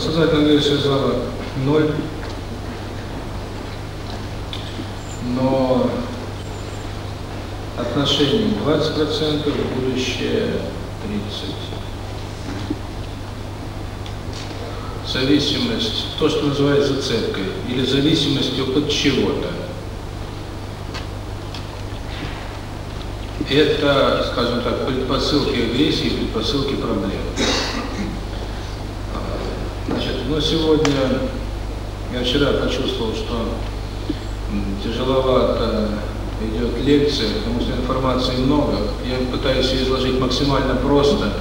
создать новейшие залы ноль. Но отношение 20 процентов, будущее 30%. Зависимость, то, что называется цепкой, или зависимость от чего-то. Это, скажем так, предпосылки агрессии, предпосылки проблемы. Но сегодня я вчера почувствовал, что тяжеловато э, идет лекция, потому что информации много. Я пытаюсь ее изложить максимально просто,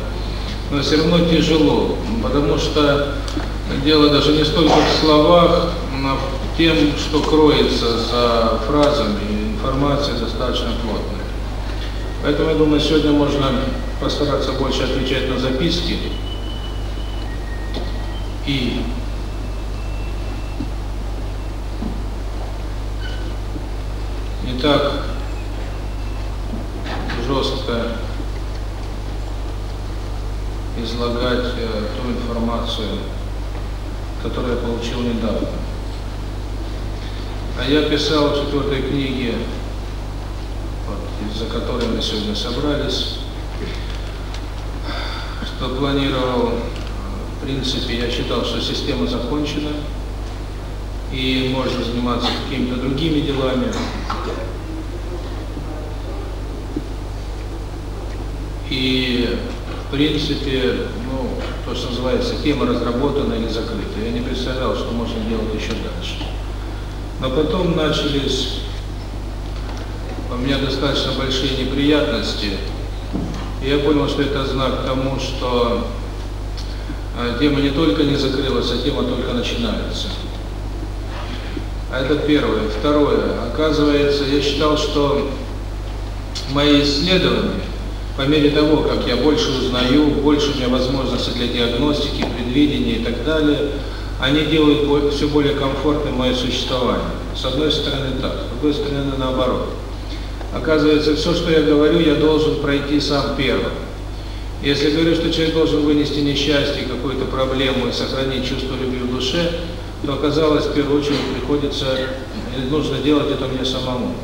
но все равно тяжело, потому что дело даже не столько в словах, но в тем, что кроется за фразами. Информация достаточно плотная. Поэтому, я думаю, сегодня можно постараться больше отвечать на записки, E. Не так жестко излагать э, ту информацию, которую я получил недавно. А я писал в четвертой книге, вот, из-за которой мы сегодня собрались, что планировал в принципе, я считал, что система закончена, и можно заниматься какими-то другими делами. И, в принципе, ну, то, что называется, тема разработана или закрыта. Я не представлял, что можно делать еще дальше. Но потом начались у меня достаточно большие неприятности. И я понял, что это знак тому, что Э, тема не только не закрылась, а тема только начинается. А Это первое. Второе. Оказывается, я считал, что мои исследования, по мере того, как я больше узнаю, больше у меня возможностей для диагностики, предвидения и так далее, они делают все более комфортным мое существование. С одной стороны так, с другой стороны наоборот. Оказывается, все, что я говорю, я должен пройти сам первым. Если говорю, что человек должен вынести несчастье, какую-то проблему и сохранить чувство любви в душе, то оказалось, в первую очередь, приходится, э, нужно делать это мне самому.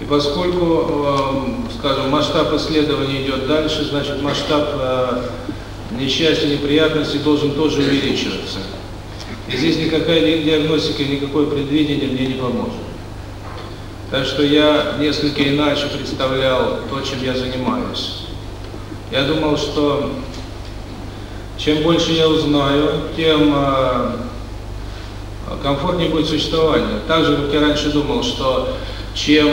И поскольку, эм, скажем, масштаб исследования идет дальше, значит, масштаб э, несчастья, неприятностей должен тоже увеличиваться. И здесь никакая диагностика, никакое предвидение мне не поможет. Так что я несколько иначе представлял то, чем я занимаюсь. Я думал, что чем больше я узнаю, тем э, комфортнее будет существование. Так же, как я раньше думал, что чем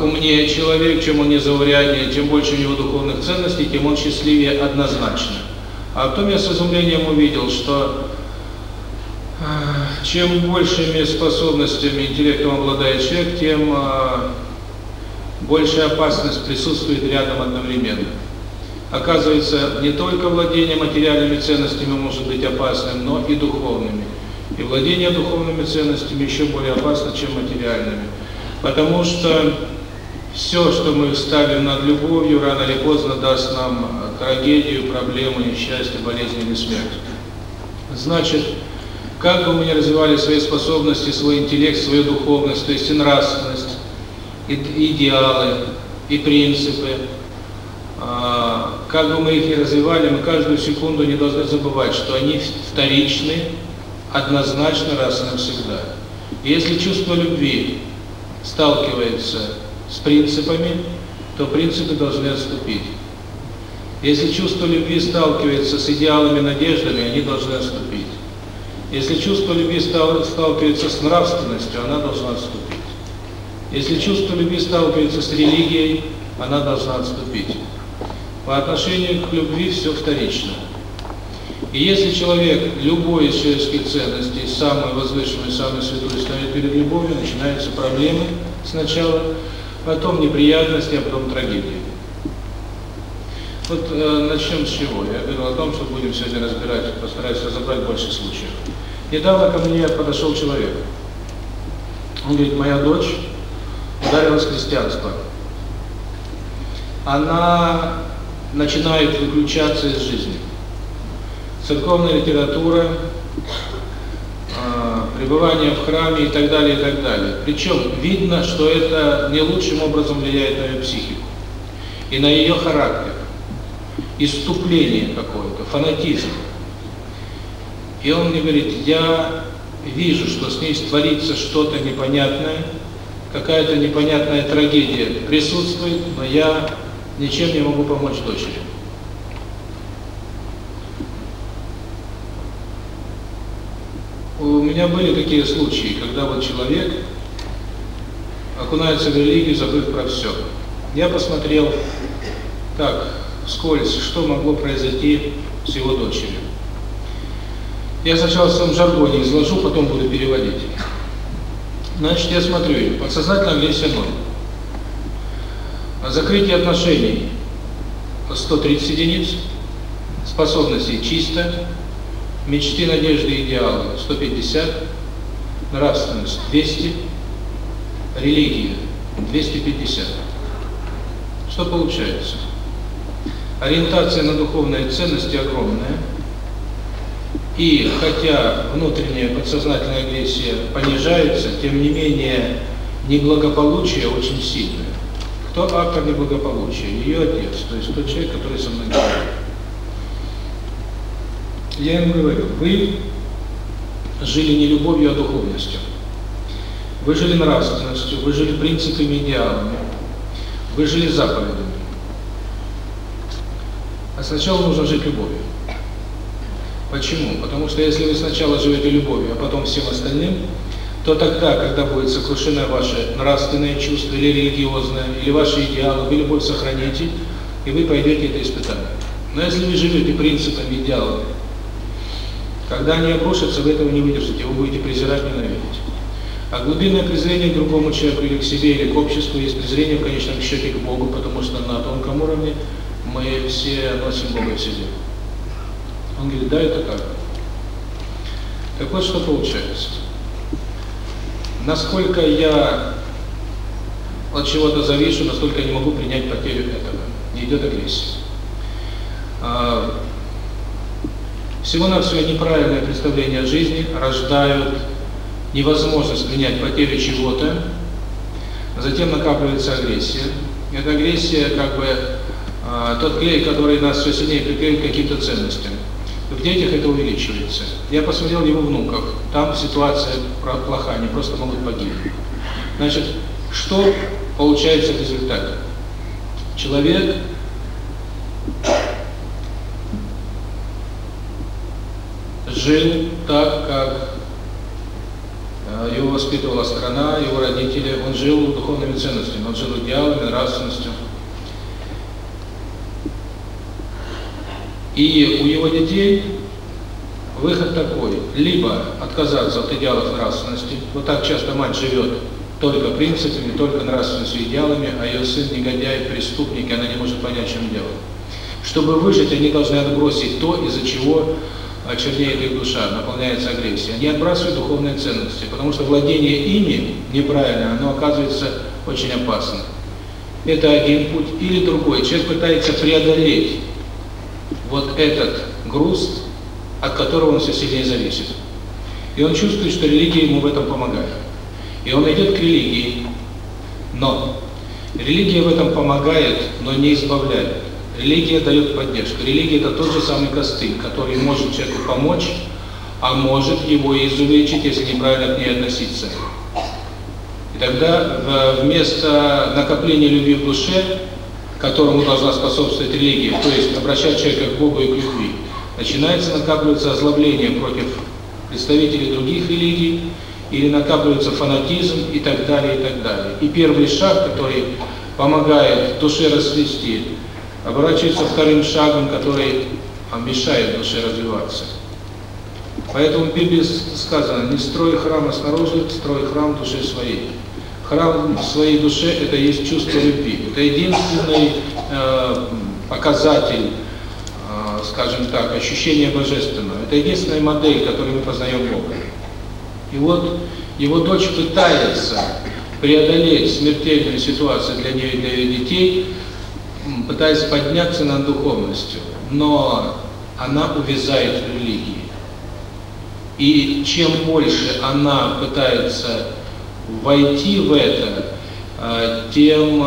умнее человек, чем он незауряднее, тем больше у него духовных ценностей, тем он счастливее однозначно. А потом я с изумлением увидел, что э, чем большими способностями, интеллектом обладает человек, тем э, больше опасность присутствует рядом одновременно оказывается не только владение материальными ценностями может быть опасным, но и духовными. И владение духовными ценностями еще более опасно, чем материальными. Потому что все, что мы ставим над любовью, рано или поздно даст нам трагедию, проблемы, несчастье, болезни или смерть. Значит, как бы мы ни развивали свои способности, свой интеллект, свою духовность, то есть и нравственность, и идеалы, и принципы, а, как бы мы их и развивали, мы каждую секунду не должны забывать, что они вторичны, однозначно раз и навсегда. И если чувство любви сталкивается с принципами, то принципы должны отступить. Если чувство любви сталкивается с идеалами, надеждами, они должны отступить. Если чувство любви сталкивается с нравственностью, она должна отступить. Если чувство любви сталкивается с религией, она должна отступить по отношению к любви все вторично. И если человек любой из человеческих ценностей, самую возвышенную, самую святую ставит перед любовью, начинаются проблемы сначала, потом неприятности, а потом трагедии. Вот э, начнем с чего. Я говорил о том, что будем сегодня разбирать, постараюсь разобрать больше случаев. Недавно ко мне подошел человек. Он говорит, моя дочь ударилась в христианство. Она начинает выключаться из жизни. Церковная литература, а, пребывание в храме и так далее, и так далее. Причем видно, что это не лучшим образом влияет на ее психику и на ее характер. Иступление какое-то, фанатизм. И он мне говорит, я вижу, что с ней творится что-то непонятное, какая-то непонятная трагедия присутствует, но я Ничем не могу помочь дочери. У меня были такие случаи, когда вот человек окунается в религию, забыв про все. Я посмотрел так, вскользь, что могло произойти с его дочерью. Я сначала сам жаргоне изложу, потом буду переводить. Значит, я смотрю, подсознательно весь ноль о закрытии отношений а 130 единиц, способности чисто, мечты, надежды, идеалы 150, нравственность 200, религия 250. Что получается? Ориентация на духовные ценности огромная, и хотя внутренняя подсознательная агрессия понижается, тем не менее неблагополучие очень сильное то акта неблагополучия, ее отец, то есть тот человек, который со мной говорит. Я им говорю, вы жили не любовью, а духовностью. Вы жили нравственностью, вы жили принципами, идеалами, вы жили заповедями. А сначала нужно жить любовью. Почему? Потому что если вы сначала живете любовью, а потом всем остальным, то тогда, когда будет сокрушена ваше нравственное чувство или религиозное, или ваши идеалы, вы любовь сохраните, и вы пойдете это испытание. Но если вы живете принципами идеалами, когда они обрушатся, вы этого не выдержите, вы будете презирать, ненавидеть. А глубинное презрение к другому человеку или к себе, или к обществу есть презрение в конечном счете к Богу, потому что на тонком уровне мы все носим Бога в себе. Он говорит, да, это как". Так вот, что получается. Насколько я от чего-то завишу, насколько я не могу принять потерю этого. Не идет агрессия. Всего на все неправильное представление о жизни рождают невозможность принять потерю чего-то, затем накапливается агрессия. Эта агрессия как бы а, тот клей, который нас все сильнее приклеит к каким-то ценностям в детях это увеличивается. Я посмотрел его внуков, там ситуация плохая, они просто могут погибнуть. Значит, что получается в результате? Человек жил так, как э, его воспитывала страна, его родители, он жил духовными ценностями, он жил идеалами, нравственностью. И у его детей выход такой, либо отказаться от идеалов нравственности, вот так часто мать живет только принципами, только нравственностью идеалами, а ее сын негодяй, преступник, и она не может понять, чем дело. Чтобы выжить, они должны отбросить то, из-за чего чернеет их душа, наполняется агрессией. Они отбрасывают духовные ценности, потому что владение ими неправильно, оно оказывается очень опасным. Это один путь. Или другой. Человек пытается преодолеть вот этот груз, от которого он все сильнее зависит. И он чувствует, что религия ему в этом помогает. И он идет к религии, но религия в этом помогает, но не избавляет. Религия дает поддержку. Религия – это тот же самый костыль, который может человеку помочь, а может его изувечить, если неправильно к ней относиться. И тогда вместо накопления любви в душе которому должна способствовать религия, то есть обращать человека к Богу и к любви, начинается накапливаться озлобление против представителей других религий, или накапливается фанатизм и так далее, и так далее. И первый шаг, который помогает душе расцвести, оборачивается вторым шагом, который мешает душе развиваться. Поэтому в Библии сказано, не строй храма снаружи, строй храм души своей храм в своей душе – это есть чувство любви. Это единственный э, показатель, э, скажем так, ощущения божественного. Это единственная модель, которую мы познаем Бога. И вот его дочь пытается преодолеть смертельную ситуацию для нее и для ее детей, пытаясь подняться над духовностью. Но она увязает в религии. И чем больше она пытается войти в это а, тем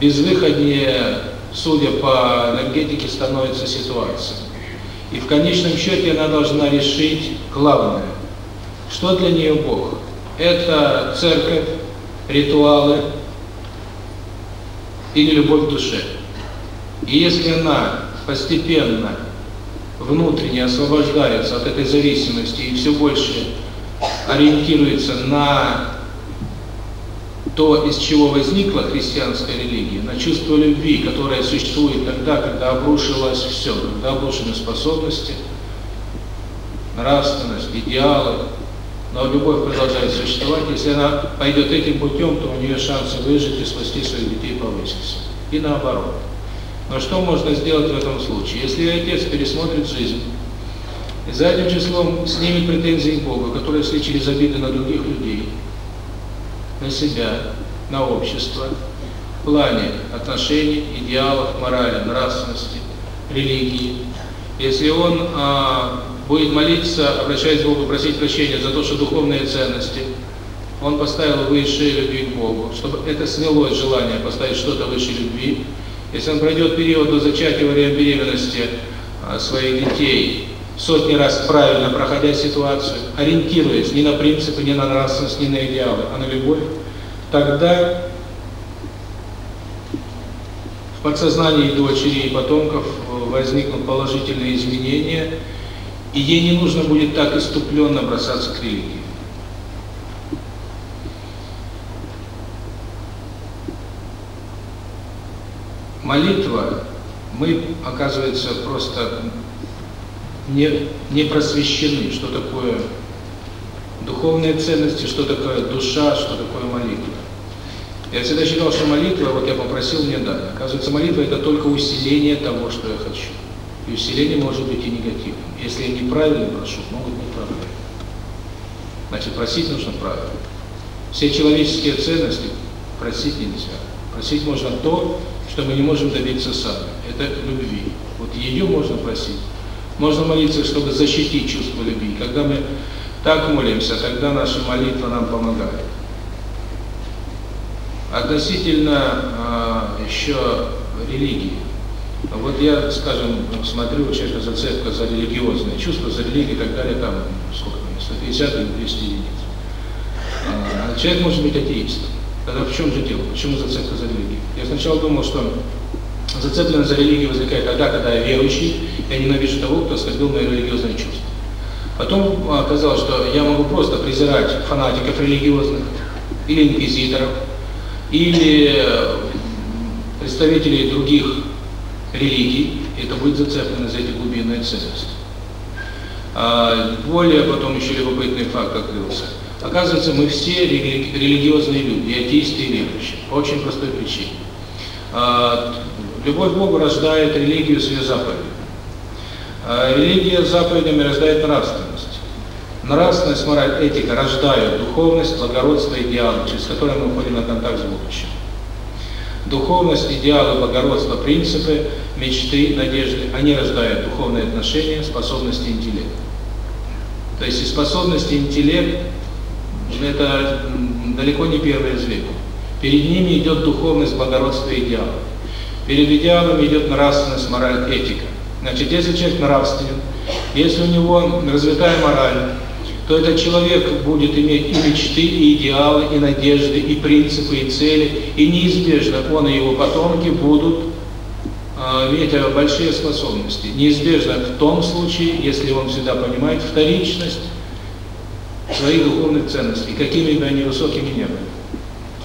безвыходнее, судя по энергетике, становится ситуация. И в конечном счете она должна решить главное. Что для нее Бог? Это церковь, ритуалы или любовь к душе. И если она постепенно внутренне освобождается от этой зависимости и все больше ориентируется на то, из чего возникла христианская религия, на чувство любви, которое существует тогда, когда обрушилось все, когда обрушены способности, нравственность, идеалы. Но любовь продолжает существовать. Если она пойдет этим путем, то у нее шансы выжить и спасти своих детей повысится. И наоборот. Но что можно сделать в этом случае? Если отец пересмотрит жизнь, и этим числом снимет претензии Бога, которые шли через обиды на других людей, на себя, на общество, в плане отношений, идеалов, морали, нравственности, религии. Если он а, будет молиться, обращаясь к Богу, просить прощения за то, что духовные ценности он поставил выше любви к Богу, чтобы это снялось желание поставить что-то выше любви. Если он пройдет период до зачатия во время беременности а, своих детей, сотни раз правильно проходя ситуацию, ориентируясь не на принципы, не на нравственность, не на идеалы, а на любовь, тогда в подсознании дочери и потомков э, возникнут положительные изменения, и ей не нужно будет так иступленно бросаться к религии. Молитва, мы, оказывается, просто не, не просвещены, что такое духовные ценности, что такое душа, что такое молитва. Я всегда считал, что молитва, вот я попросил, мне дали. Оказывается, молитва – это только усиление того, что я хочу. И усиление может быть и негативным. Если я неправильно прошу, могут быть неправильно. Значит, просить нужно правильно. Все человеческие ценности просить нельзя. Просить можно то, что мы не можем добиться сами. Это любви. Вот ее можно просить, можно молиться, чтобы защитить чувство любви. Когда мы так молимся, тогда наша молитва нам помогает. Относительно э, еще религии. Вот я, скажем, смотрю человека за церковь, за религиозное чувство, за религию и так далее, там сколько там, 150 или 200 единиц. А, а, человек может быть атеистом. Тогда в чем же дело? Почему за церковь, за религию? Я сначала думал, что зацеплен за религию возникает тогда, когда я верующий, я ненавижу того, кто оскорбил мои религиозные чувства. Потом а, оказалось, что я могу просто презирать фанатиков религиозных, или инквизиторов, или э, представителей других религий, и это будет зацеплено за эти глубинные ценности. А, более потом еще любопытный факт открылся. Оказывается, мы все религиозные люди, и атеисты, и верующие, по очень простой причине. А, Любовь Богу рождает религию с ее заповедями. Религия с заповедями рождает нравственность. Нравственность, мораль, этика рождают духовность, благородство, идеалы, через которые мы уходим на контакт с будущим. Духовность, идеалы, благородство, принципы, мечты, надежды, они рождают духовные отношения, способности интеллект. То есть и способности интеллект – это далеко не первое из. Перед ними идет духовность, благородство, идеалы перед идеалом идет нравственность, мораль, этика. Значит, если человек нравственен, если у него развитая мораль, то этот человек будет иметь и мечты, и идеалы, и надежды, и принципы, и цели, и неизбежно он и его потомки будут э, большие способности. Неизбежно в том случае, если он всегда понимает вторичность своих духовных ценностей, какими бы они высокими не были.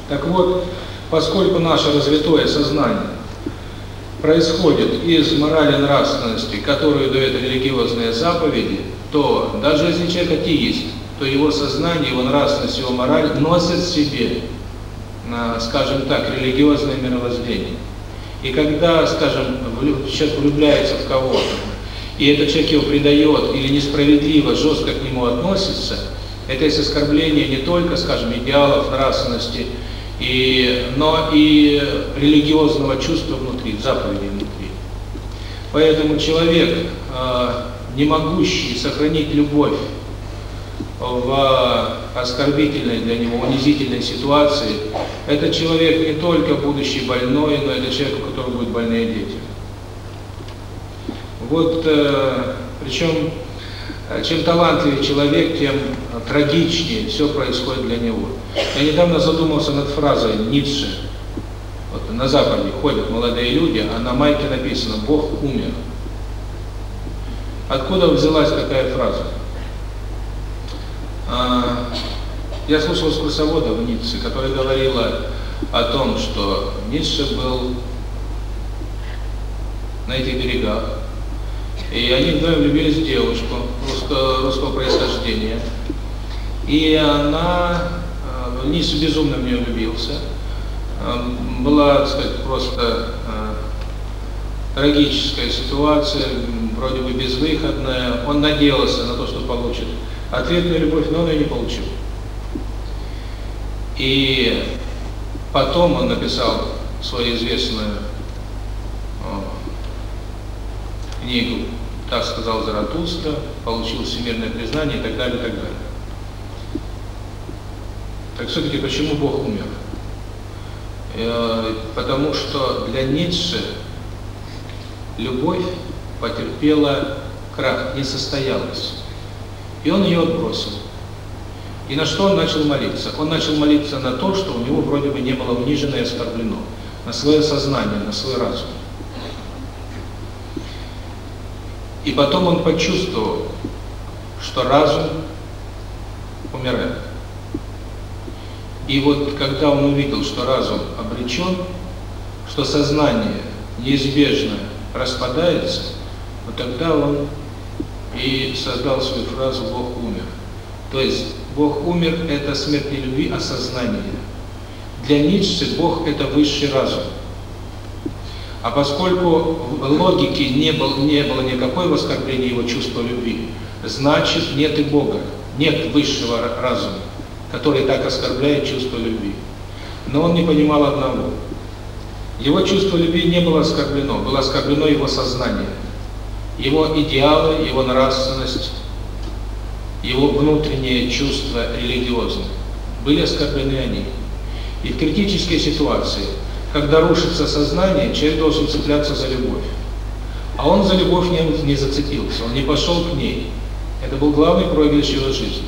Так вот, поскольку наше развитое сознание происходит из морали нравственности, которую дают религиозные заповеди, то даже если человек атеист, то его сознание, его нравственность, его мораль носят в себе, а, скажем так, религиозное мировоззрение. И когда, скажем, человек влюбляется в кого-то, и этот человек его предает или несправедливо, жестко к нему относится, это есть оскорбление не только, скажем, идеалов нравственности, и, но и религиозного чувства внутри, заповеди внутри. Поэтому человек, не могущий сохранить любовь в оскорбительной для него, унизительной ситуации, это человек не только будущий больной, но это человек, у которого будут больные дети. Вот, причем, чем талантливее человек, тем трагичнее все происходит для него. Я недавно задумался над фразой Ницше. Вот на Западе ходят молодые люди, а на майке написано «Бог умер». Откуда взялась такая фраза? А, я слушал экскурсовода в Ницце, который говорила о том, что Ницше был на этих берегах, и они вдвоем влюбились в девушку русского происхождения – и она Низ безумно в нее влюбился. Была, так сказать, просто трагическая ситуация, вроде бы безвыходная. Он надеялся на то, что получит ответную любовь, но он ее не получил. И потом он написал свою известную книгу «Так сказал Заратустра», получил всемирное признание и так далее, и так далее так все-таки почему Бог умер? Э, потому что для Ницше любовь потерпела крах, не состоялась. И он ее отбросил. И на что он начал молиться? Он начал молиться на то, что у него вроде бы не было унижено и оскорблено. На свое сознание, на свой разум. И потом он почувствовал, что разум умирает. И вот когда он увидел, что разум обречен, что сознание неизбежно распадается, вот тогда он и создал свою фразу «Бог умер». То есть Бог умер – это смерть не любви, а сознание. Для Ницше Бог – это высший разум. А поскольку в логике не, был, не было никакой воскорбления его чувства любви, значит нет и Бога, нет высшего разума который так оскорбляет чувство любви. Но он не понимал одного. Его чувство любви не было оскорблено, было оскорблено его сознание, его идеалы, его нравственность, его внутренние чувства религиозные. Были оскорблены они. И в критической ситуации, когда рушится сознание, человек должен цепляться за любовь. А он за любовь не, не зацепился, он не пошел к ней. Это был главный проигрыш его жизни.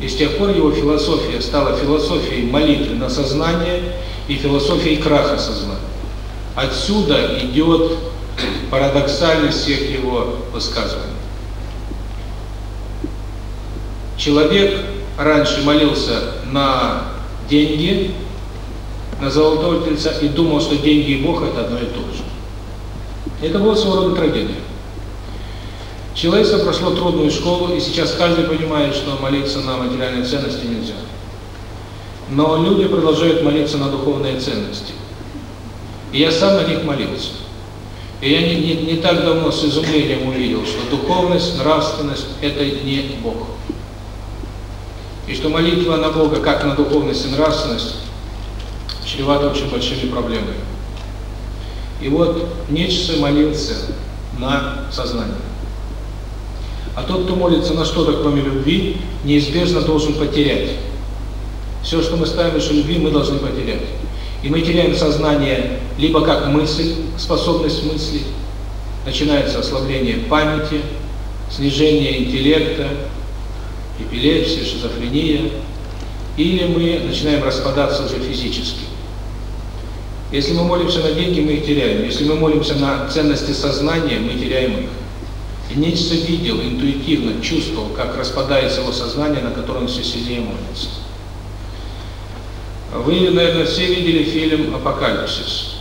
И с тех пор его философия стала философией молитвы на сознание и философией краха сознания. Отсюда идет парадоксальность всех его высказываний. Человек раньше молился на деньги, на золотого тельца и думал, что деньги и Бог – это одно и то же. Это было своего рода трагедия. Человечество прошло трудную школу, и сейчас каждый понимает, что молиться на материальные ценности нельзя. Но люди продолжают молиться на духовные ценности. И я сам на них молился. И я не, не, не так давно с изумлением увидел, что духовность, нравственность – это не Бог. И что молитва на Бога, как на духовность и нравственность, чревата очень большими проблемами. И вот Ницше молился на сознание. А тот, кто молится на что-то, кроме любви, неизбежно должен потерять. Все, что мы ставим выше любви, мы должны потерять. И мы теряем сознание либо как мысль, способность мысли, начинается ослабление памяти, снижение интеллекта, эпилепсия, шизофрения, или мы начинаем распадаться уже физически. Если мы молимся на деньги, мы их теряем. Если мы молимся на ценности сознания, мы теряем их нечто видел, интуитивно чувствовал, как распадается его сознание, на котором все сильнее молится. Вы, наверное, все видели фильм «Апокалипсис».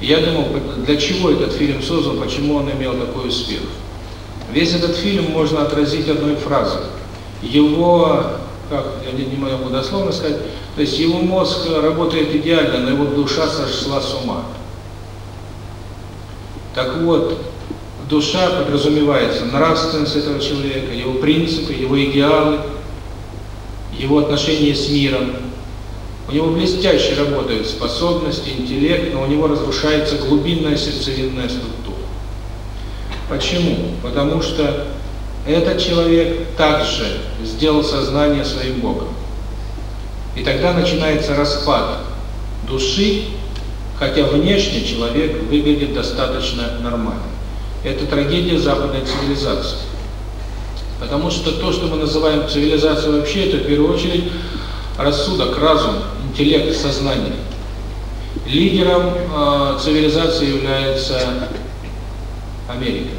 Я думал, для чего этот фильм создан, почему он имел такой успех. Весь этот фильм можно отразить одной фразой. Его, как, я не, не могу дословно сказать, то есть его мозг работает идеально, но его душа сошла с ума. Так вот, душа подразумевается нравственность этого человека, его принципы, его идеалы, его отношения с миром. У него блестяще работают способности, интеллект, но у него разрушается глубинная сердцевинная структура. Почему? Потому что этот человек также сделал сознание своим Богом. И тогда начинается распад души, хотя внешне человек выглядит достаточно нормально это трагедия западной цивилизации. Потому что то, что мы называем цивилизацией вообще, это в первую очередь рассудок, разум, интеллект, сознание. Лидером э, цивилизации является Америка.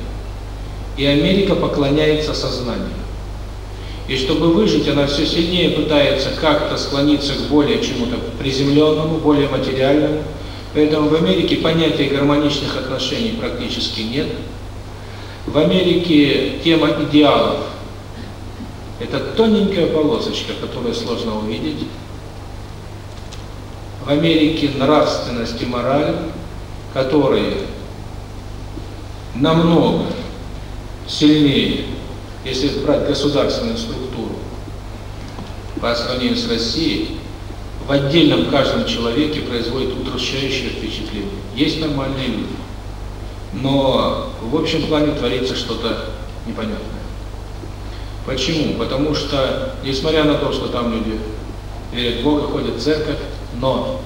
И Америка поклоняется сознанию. И чтобы выжить, она все сильнее пытается как-то склониться к более чему-то приземленному, более материальному. Поэтому в Америке понятия гармоничных отношений практически нет. В Америке тема идеалов – это тоненькая полосочка, которую сложно увидеть. В Америке нравственность и мораль, которые намного сильнее, если брать государственную структуру по сравнению с Россией, в отдельном каждом человеке производит удручающее впечатление. Есть нормальные люди но в общем плане творится что-то непонятное. Почему? Потому что, несмотря на то, что там люди верят в Бога, ходят в церковь, но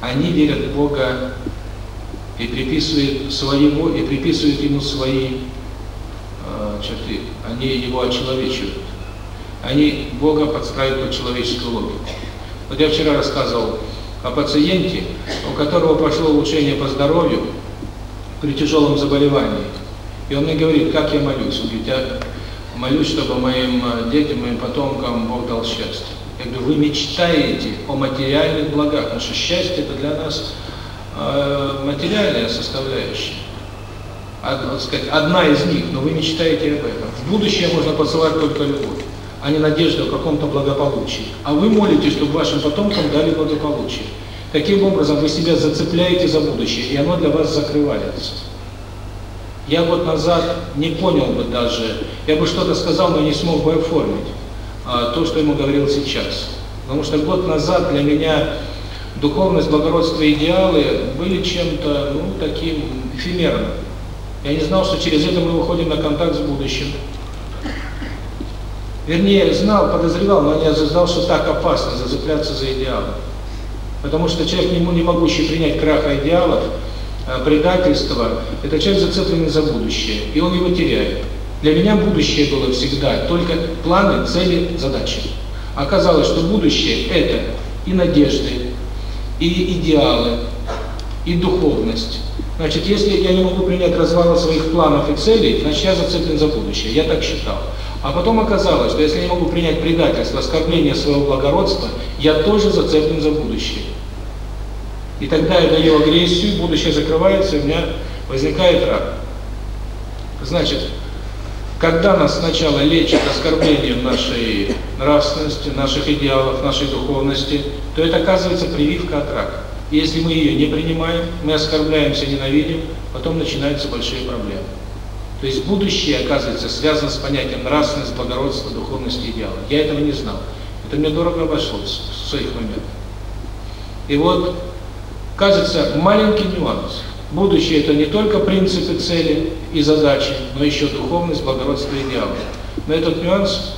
они верят в Бога и приписывают своему, и приписывают ему свои э, черты. Они его очеловечивают. Они Бога подстраивают под человеческую логику. Вот я вчера рассказывал о пациенте, у которого прошло улучшение по здоровью, при тяжелом заболевании. И он мне говорит, как я молюсь. Он говорит, я молюсь, чтобы моим детям, моим потомкам Бог дал счастье. Я говорю, вы мечтаете о материальных благах, потому что счастье – это для нас э, материальная составляющая. Одна, сказать, одна из них, но вы мечтаете об этом. В будущее можно посылать только любовь, а не надежду о каком-то благополучии. А вы молитесь, чтобы вашим потомкам дали благополучие. Таким образом, вы себя зацепляете за будущее, и оно для вас закрывается. Я год назад не понял бы даже, я бы что-то сказал, но не смог бы оформить а, то, что ему говорил сейчас. Потому что год назад для меня духовность, благородство, и идеалы были чем-то, ну, таким эфемерным. Я не знал, что через это мы выходим на контакт с будущим. Вернее, знал, подозревал, но не осознал, что так опасно зацепляться за идеалы. Потому что человек не, не могущий принять краха идеалов, а предательства, это человек зацепленный за будущее, и он его теряет. Для меня будущее было всегда только планы, цели, задачи. Оказалось, что будущее – это и надежды, и идеалы, и духовность. Значит, если я не могу принять развала своих планов и целей, значит, я зацеплен за будущее. Я так считал. А потом оказалось, что если я могу принять предательство, а оскорбление своего благородства, я тоже зацеплен за будущее. И тогда я даю агрессию, будущее закрывается, у меня возникает рак. Значит, когда нас сначала лечат оскорблением нашей нравственности, наших идеалов, нашей духовности, то это оказывается прививка от рака. Если мы ее не принимаем, мы оскорбляемся, ненавидим, потом начинаются большие проблемы. То есть будущее, оказывается, связано с понятием нравственность, благородство, духовность и идеала. Я этого не знал. Это мне дорого обошлось в своих моментах. И вот, кажется, маленький нюанс. Будущее – это не только принципы, цели и задачи, но еще духовность, благородство и идеалы. Но этот нюанс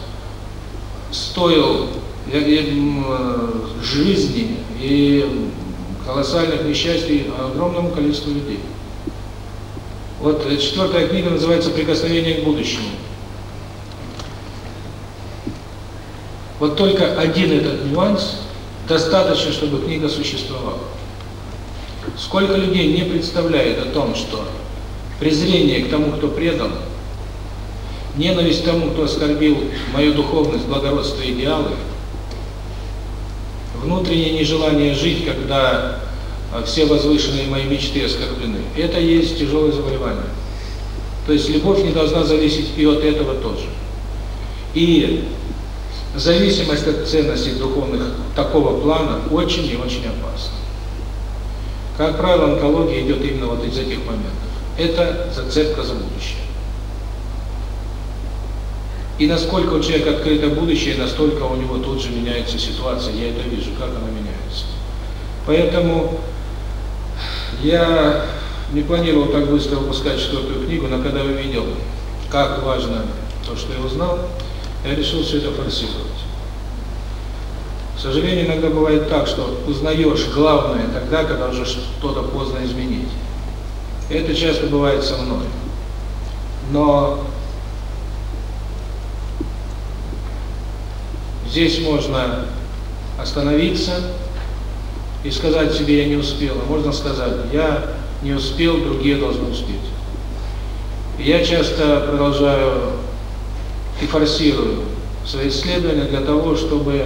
стоил я, я, э, жизни и колоссальных несчастий огромному количеству людей. Вот э, четвертая книга называется «Прикосновение к будущему». Вот только один этот нюанс достаточно, чтобы книга существовала. Сколько людей не представляет о том, что презрение к тому, кто предан, ненависть к тому, кто оскорбил мою духовность, благородство, идеалы, внутреннее нежелание жить, когда все возвышенные мои мечты оскорблены. Это и есть тяжелое заболевание. То есть любовь не должна зависеть и от этого тоже. И зависимость от ценностей духовных такого плана очень и очень опасна. Как правило, онкология идет именно вот из этих моментов. Это зацепка за будущее. И насколько у человека открыто будущее, настолько у него тут же меняется ситуация. Я это вижу, как она меняется. Поэтому я не планировал так быстро выпускать четвертую книгу, но когда увидел, как важно то, что я узнал, я решил все это форсировать. К сожалению, иногда бывает так, что узнаешь главное тогда, когда уже что-то поздно изменить. И это часто бывает со мной. Но здесь можно остановиться, и сказать себе «я не успел», а можно сказать «я не успел, другие должны успеть». И я часто продолжаю и форсирую свои исследования для того, чтобы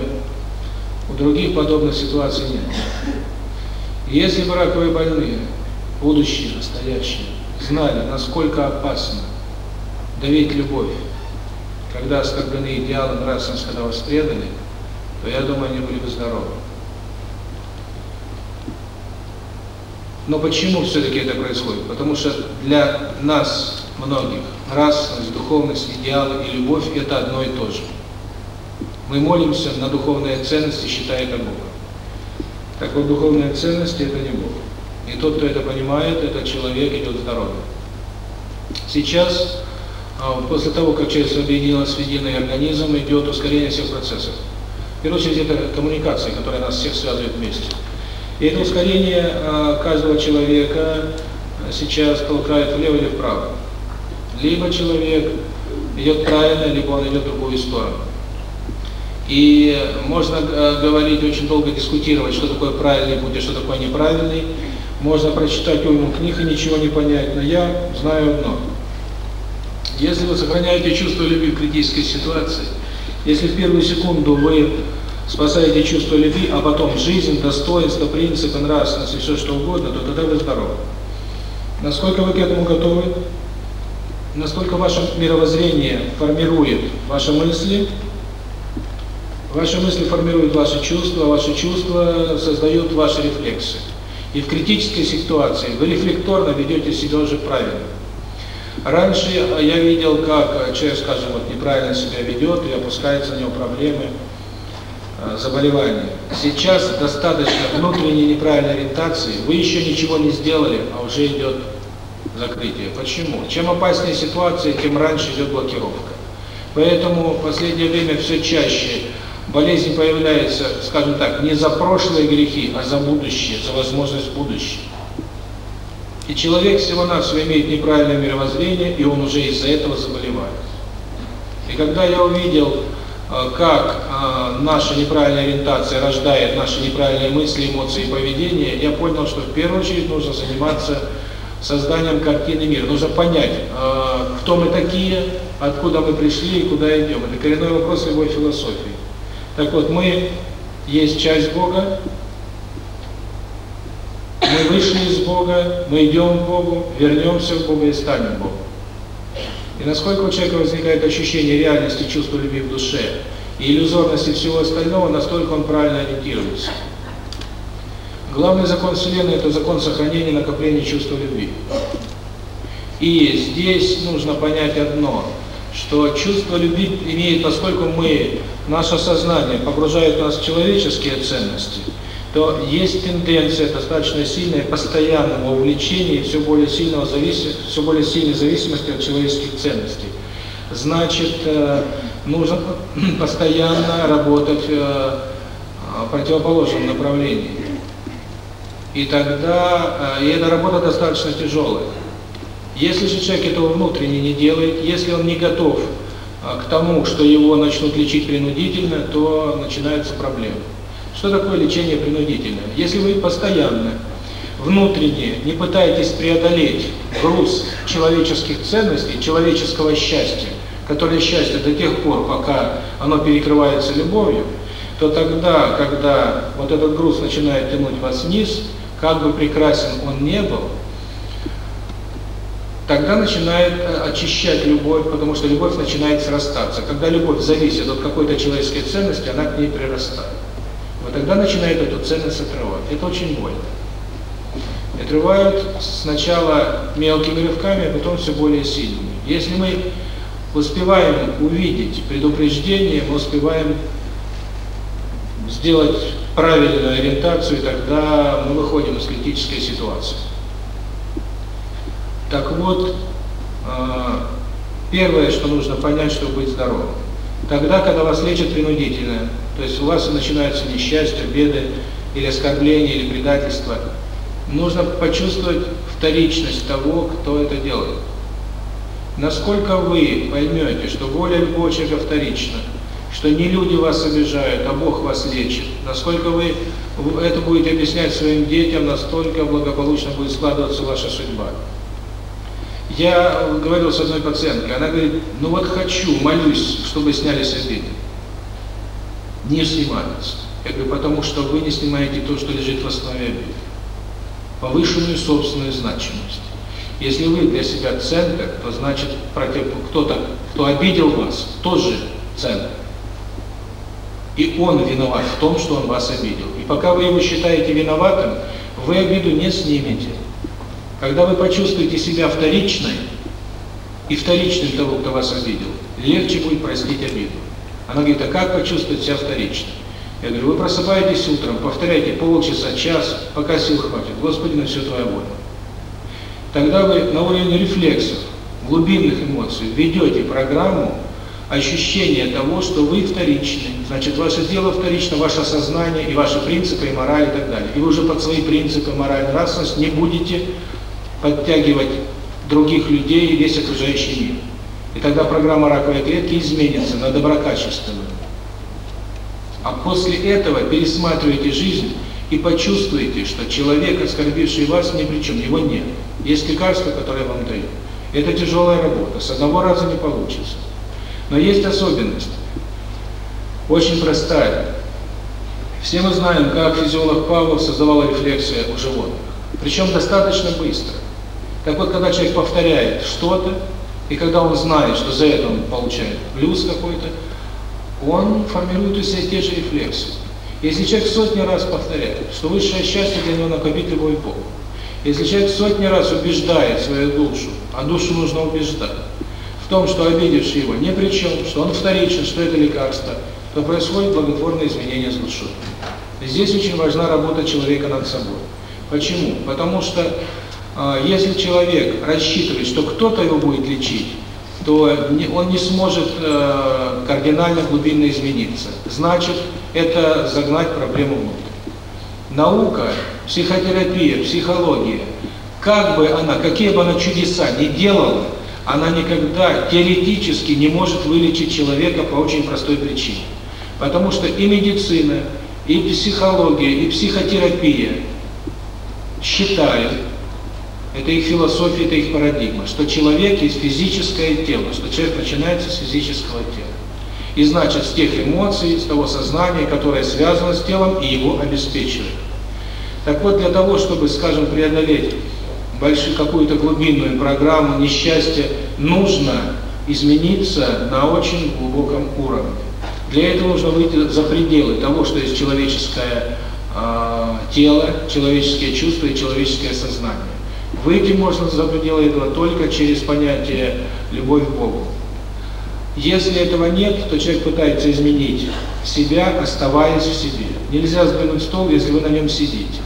у других подобных ситуаций нет. И если бы раковые больные, будущие, настоящие, знали, насколько опасно давить любовь, когда оскорблены идеалы нравственности, когда вас предали, то я думаю, они были бы здоровы. Но почему все-таки это происходит? Потому что для нас, многих, нравственность, духовность, идеалы и любовь – это одно и то же. Мы молимся на духовные ценности, считая это Богом. Так вот, духовные ценности – это не Бог. И тот, кто это понимает, этот человек идет в здоровым. Сейчас, после того, как человечество объединилось в единый организм, идет ускорение всех процессов. В первую очередь, это коммуникации, которая нас всех связывает вместе. И это ускорение каждого человека сейчас толкает влево или вправо. Либо человек идет правильно, либо он идет в другую сторону. И можно говорить, очень долго дискутировать, что такое правильный путь, а что такое неправильный. Можно прочитать уйму книг и ничего не понять, но я знаю одно. Если вы сохраняете чувство любви в критической ситуации, если в первую секунду вы спасаете чувство любви, а потом жизнь, достоинство, принципы, нравственность и все что угодно, то тогда вы здоровы. Насколько вы к этому готовы? Насколько ваше мировоззрение формирует ваши мысли, ваши мысли формируют ваши чувства, а ваши чувства создают ваши рефлексы. И в критической ситуации вы рефлекторно ведете себя уже правильно. Раньше я видел, как человек, скажем, вот неправильно себя ведет и опускается на него проблемы заболевания. Сейчас достаточно внутренней неправильной ориентации. Вы еще ничего не сделали, а уже идет закрытие. Почему? Чем опаснее ситуация, тем раньше идет блокировка. Поэтому в последнее время все чаще болезнь появляется, скажем так, не за прошлые грехи, а за будущее, за возможность будущего. И человек всего-навсего имеет неправильное мировоззрение, и он уже из-за этого заболевает. И когда я увидел Э, как э, наша неправильная ориентация рождает наши неправильные мысли, эмоции и поведение, я понял, что в первую очередь нужно заниматься созданием картины мира. Нужно понять, э, кто мы такие, откуда мы пришли и куда идем. Это коренной вопрос любой философии. Так вот, мы есть часть Бога, мы вышли из Бога, мы идем к Богу, вернемся к Богу и станем Богом. И насколько у человека возникает ощущение реальности, чувства любви в душе и иллюзорности всего остального, настолько он правильно ориентируется. Главный закон Вселенной – это закон сохранения накопления чувства любви. И здесь нужно понять одно, что чувство любви имеет, поскольку мы, наше сознание погружает нас в человеческие ценности – то есть тенденция достаточно сильная постоянного увлечения все более сильного зависимости, все более сильной зависимости от человеческих ценностей. Значит, нужно постоянно работать в противоположном направлении. И тогда, и эта работа достаточно тяжелая. Если же человек этого внутренне не делает, если он не готов к тому, что его начнут лечить принудительно, то начинается проблемы. Что такое лечение принудительное? Если вы постоянно, внутренне не пытаетесь преодолеть груз человеческих ценностей, человеческого счастья, которое счастье до тех пор, пока оно перекрывается любовью, то тогда, когда вот этот груз начинает тянуть вас вниз, как бы прекрасен он не был, тогда начинает э, очищать любовь, потому что любовь начинает срастаться. Когда любовь зависит от какой-то человеческой ценности, она к ней прирастает. Вот тогда начинает эту ценность отрывать. Это очень больно. И отрывают сначала мелкими рывками, а потом все более сильными. Если мы успеваем увидеть предупреждение, мы успеваем сделать правильную ориентацию, тогда мы выходим из критической ситуации. Так вот, э, первое, что нужно понять, чтобы быть здоровым. Тогда, когда вас лечат принудительно, то есть у вас начинаются несчастья, беды или оскорбления, или предательства. Нужно почувствовать вторичность того, кто это делает. Насколько вы поймете, что воля любого человека вторична, что не люди вас обижают, а Бог вас лечит, насколько вы это будете объяснять своим детям, настолько благополучно будет складываться ваша судьба. Я говорил с одной пациенткой, она говорит, ну вот хочу, молюсь, чтобы сняли свидетель не снимались. Я говорю, потому что вы не снимаете то, что лежит в основе обиды, Повышенную собственную значимость. Если вы для себя центр, то значит против кто-то, кто обидел вас, тоже центр. И он виноват в том, что он вас обидел. И пока вы его считаете виноватым, вы обиду не снимете. Когда вы почувствуете себя вторичной и вторичным того, кто вас обидел, легче будет простить обиду. Она говорит, а как почувствовать себя вторично? Я говорю, вы просыпаетесь утром, повторяйте полчаса, час, пока сил хватит. Господи, на все Твоя воля. Тогда вы на уровне рефлексов, глубинных эмоций ведете программу ощущения того, что вы вторичны. Значит, ваше дело вторично, ваше сознание и ваши принципы, и мораль, и так далее. И вы уже под свои принципы, мораль, нравственность не будете подтягивать других людей и весь окружающий мир. И тогда программа раковой клетки изменится на доброкачественную. А после этого пересматривайте жизнь и почувствуете, что человек, оскорбивший вас, ни при чем, его нет. Есть лекарство, которое вам дают. Это тяжелая работа, с одного раза не получится. Но есть особенность, очень простая. Все мы знаем, как физиолог Павлов создавал рефлексию у животных. Причем достаточно быстро. Так вот, когда человек повторяет что-то, и когда он знает, что за это он получает плюс какой-то, он формирует у себя те же рефлексы. Если человек сотни раз повторяет, что высшее счастье для него накопить любой Бог, если человек сотни раз убеждает свою душу, а душу нужно убеждать, в том, что обидевший его не при чем, что он вторичен, что это лекарство, то происходит благотворное изменение с душой. Здесь очень важна работа человека над собой. Почему? Потому что если человек рассчитывает, что кто-то его будет лечить, то он не сможет кардинально глубинно измениться. Значит, это загнать проблему внутрь. Наука, психотерапия, психология, как бы она, какие бы она чудеса ни делала, она никогда теоретически не может вылечить человека по очень простой причине. Потому что и медицина, и психология, и психотерапия считают, это их философия, это их парадигма, что человек есть физическое тело, что человек начинается с физического тела. И значит, с тех эмоций, с того сознания, которое связано с телом и его обеспечивает. Так вот, для того, чтобы, скажем, преодолеть большую какую-то глубинную программу несчастья, нужно измениться на очень глубоком уровне. Для этого нужно выйти за пределы того, что есть человеческое э, тело, человеческие чувства и человеческое сознание. Выйти можно за пределы этого только через понятие «любовь к Богу». Если этого нет, то человек пытается изменить себя, оставаясь в себе. Нельзя сдвинуть стол, если вы на нем сидите.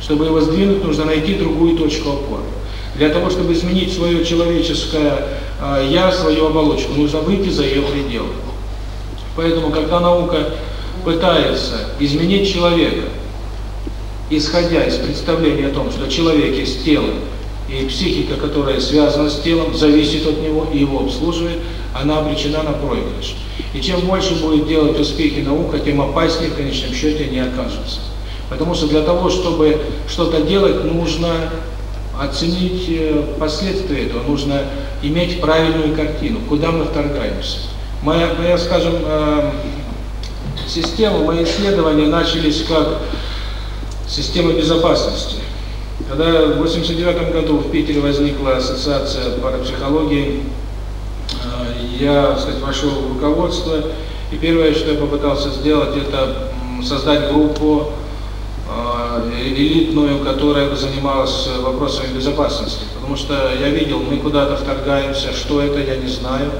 Чтобы его сдвинуть, нужно найти другую точку опоры. Для того, чтобы изменить свое человеческое э, «я», свою оболочку, нужно выйти за ее пределы. Поэтому, когда наука пытается изменить человека, исходя из представления о том, что человек есть тело, и психика, которая связана с телом, зависит от него и его обслуживает, она обречена на проигрыш. И чем больше будет делать успехи наука, тем опаснее в конечном счете они окажутся. Потому что для того, чтобы что-то делать, нужно оценить э, последствия этого, нужно иметь правильную картину, куда мы вторгаемся. Моя, моя скажем, э, система, мои исследования начались как система безопасности. Когда в 1989 году в Питере возникла ассоциация парапсихологии, я, сказать, вошел в руководство, и первое, что я попытался сделать, это создать группу элитную, которая бы занималась вопросами безопасности. Потому что я видел, мы куда-то вторгаемся, что это, я не знаю.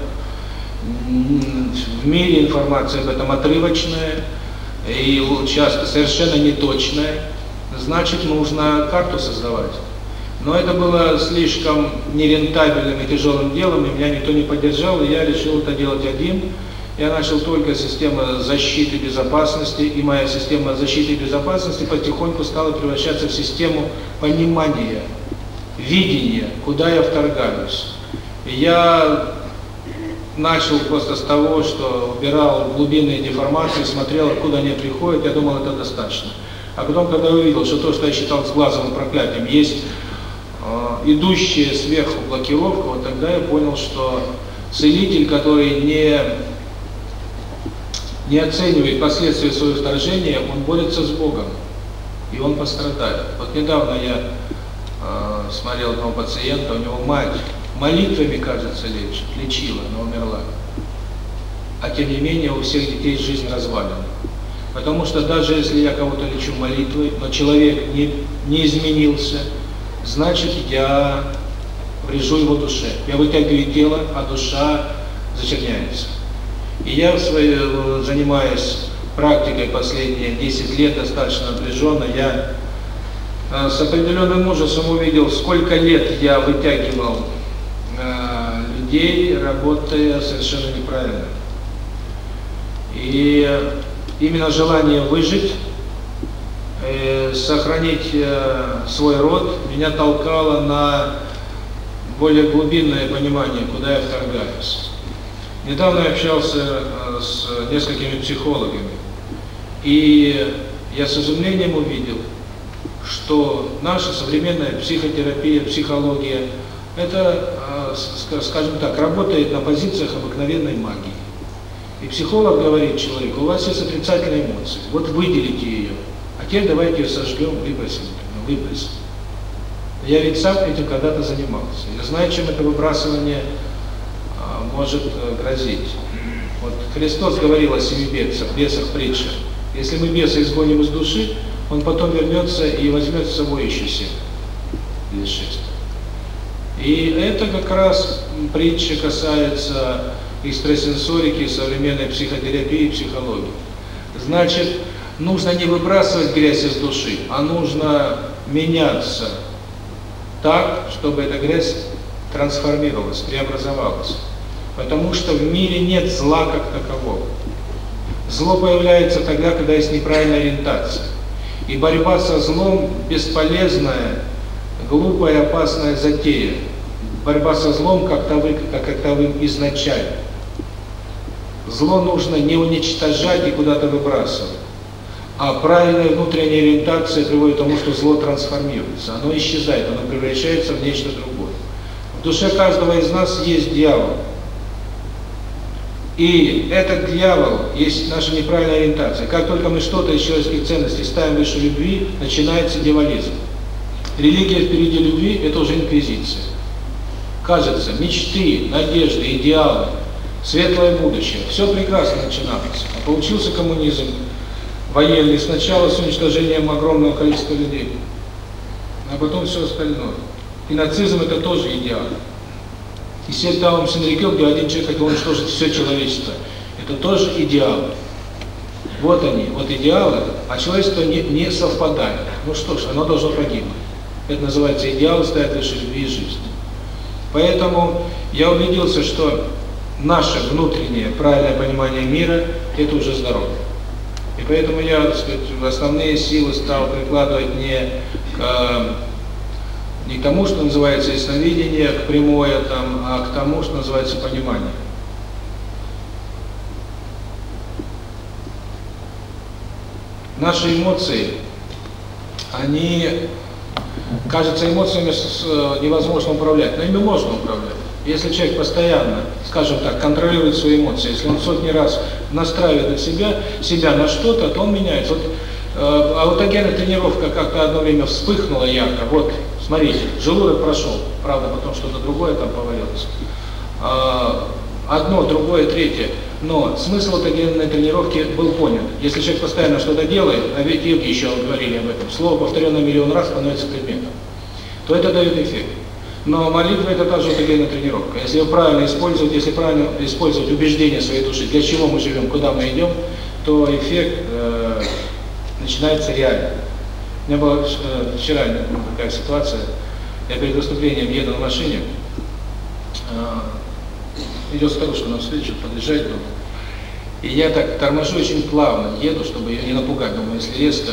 В мире информация об этом отрывочная и часто совершенно неточная значит нужно карту создавать. Но это было слишком нерентабельным и тяжелым делом, и меня никто не поддержал, и я решил это делать один. Я начал только систему защиты безопасности, и моя система защиты безопасности потихоньку стала превращаться в систему понимания, видения, куда я вторгаюсь. Я начал просто с того, что убирал глубинные деформации, смотрел, откуда они приходят, я думал, это достаточно. А потом, когда увидел, что то, что я считал сглазом и проклятием, есть э, идущая сверху блокировка, вот тогда я понял, что целитель, который не, не оценивает последствия своего вторжения, он борется с Богом, и он пострадает. Вот недавно я э, смотрел одного пациента, у него мать молитвами, кажется, лечит, лечила, но умерла. А тем не менее у всех детей жизнь развалена. Потому что даже если я кого-то лечу молитвой, но человек не, не изменился, значит я врежу его душе. Я вытягиваю тело, а душа зачерняется. И я своей, э, занимаюсь практикой последние 10 лет достаточно напряженно. Я э, с определенным ужасом увидел, сколько лет я вытягивал э, людей, работая совершенно неправильно. И именно желание выжить, сохранить свой род, меня толкало на более глубинное понимание, куда я вторгаюсь. Недавно я общался с несколькими психологами, и я с изумлением увидел, что наша современная психотерапия, психология, это, скажем так, работает на позициях обыкновенной магии. И психолог говорит человеку, у вас есть отрицательные эмоции, вот выделите ее, а теперь давайте ее сожгем, выбросим, ну, выбросим. Я ведь сам этим когда-то занимался. Я знаю, чем это выбрасывание а, может э, грозить. Вот Христос говорил о семи бесах, бесах притча. Если мы беса изгоним из души, он потом вернется и возьмет с собой еще семь или шесть. И это как раз притча касается экстрасенсорики, современной психотерапии и психологии. Значит, нужно не выбрасывать грязь из души, а нужно меняться так, чтобы эта грязь трансформировалась, преобразовалась. Потому что в мире нет зла как такового. Зло появляется тогда, когда есть неправильная ориентация. И борьба со злом – бесполезная, глупая, опасная затея. Борьба со злом как таковым, как таковым изначально. Зло нужно не уничтожать и куда-то выбрасывать. А правильная внутренняя ориентация приводит к тому, что зло трансформируется. Оно исчезает, оно превращается в нечто другое. В душе каждого из нас есть дьявол. И этот дьявол есть наша неправильная ориентация. Как только мы что-то из человеческих ценностей ставим выше любви, начинается дьяволизм. Религия впереди любви – это уже инквизиция. Кажется, мечты, надежды, идеалы – светлое будущее. Все прекрасно начиналось. А получился коммунизм военный сначала с уничтожением огромного количества людей, а потом все остальное. И нацизм это тоже идеал. И сектаум Сенрике, где один человек хотел уничтожить все человечество, это тоже идеал. Вот они, вот идеалы, а человечество не, не совпадает. Ну что ж, оно должно погибнуть. Это называется идеалы стоят выше любви и жизни. Поэтому я убедился, что наше внутреннее правильное понимание мира – это уже здоровье. И поэтому я, так сказать, основные силы стал прикладывать не к, э, не к тому, что называется ясновидение, а к прямое, там, а к тому, что называется понимание. Наши эмоции, они, кажутся эмоциями э, невозможно управлять, но ими можно управлять. Если человек постоянно, скажем так, контролирует свои эмоции, если он сотни раз настраивает на себя, себя на что-то, то он меняется. Вот, э, аутогенная тренировка как-то одно время вспыхнула ярко. Вот, смотрите, желудок прошел, правда, потом что-то другое там повалилось. А, одно, другое, третье. Но смысл аутогенной тренировки был понят. Если человек постоянно что-то делает, а ведь йоги еще говорили об этом, слово, повторенное миллион раз, становится предметом, то это дает эффект. Но молитва это та же определенная тренировка. Если ее правильно использовать, если правильно использовать убеждения своей души, для чего мы живем, куда мы идем, то эффект э, начинается реально. У меня была э, вчера такая ситуация. Я перед выступлением еду на машине. Э, идет старушка на встречу, подъезжает дома. И я так торможу очень плавно, еду, чтобы ее не напугать, думаю, если резко.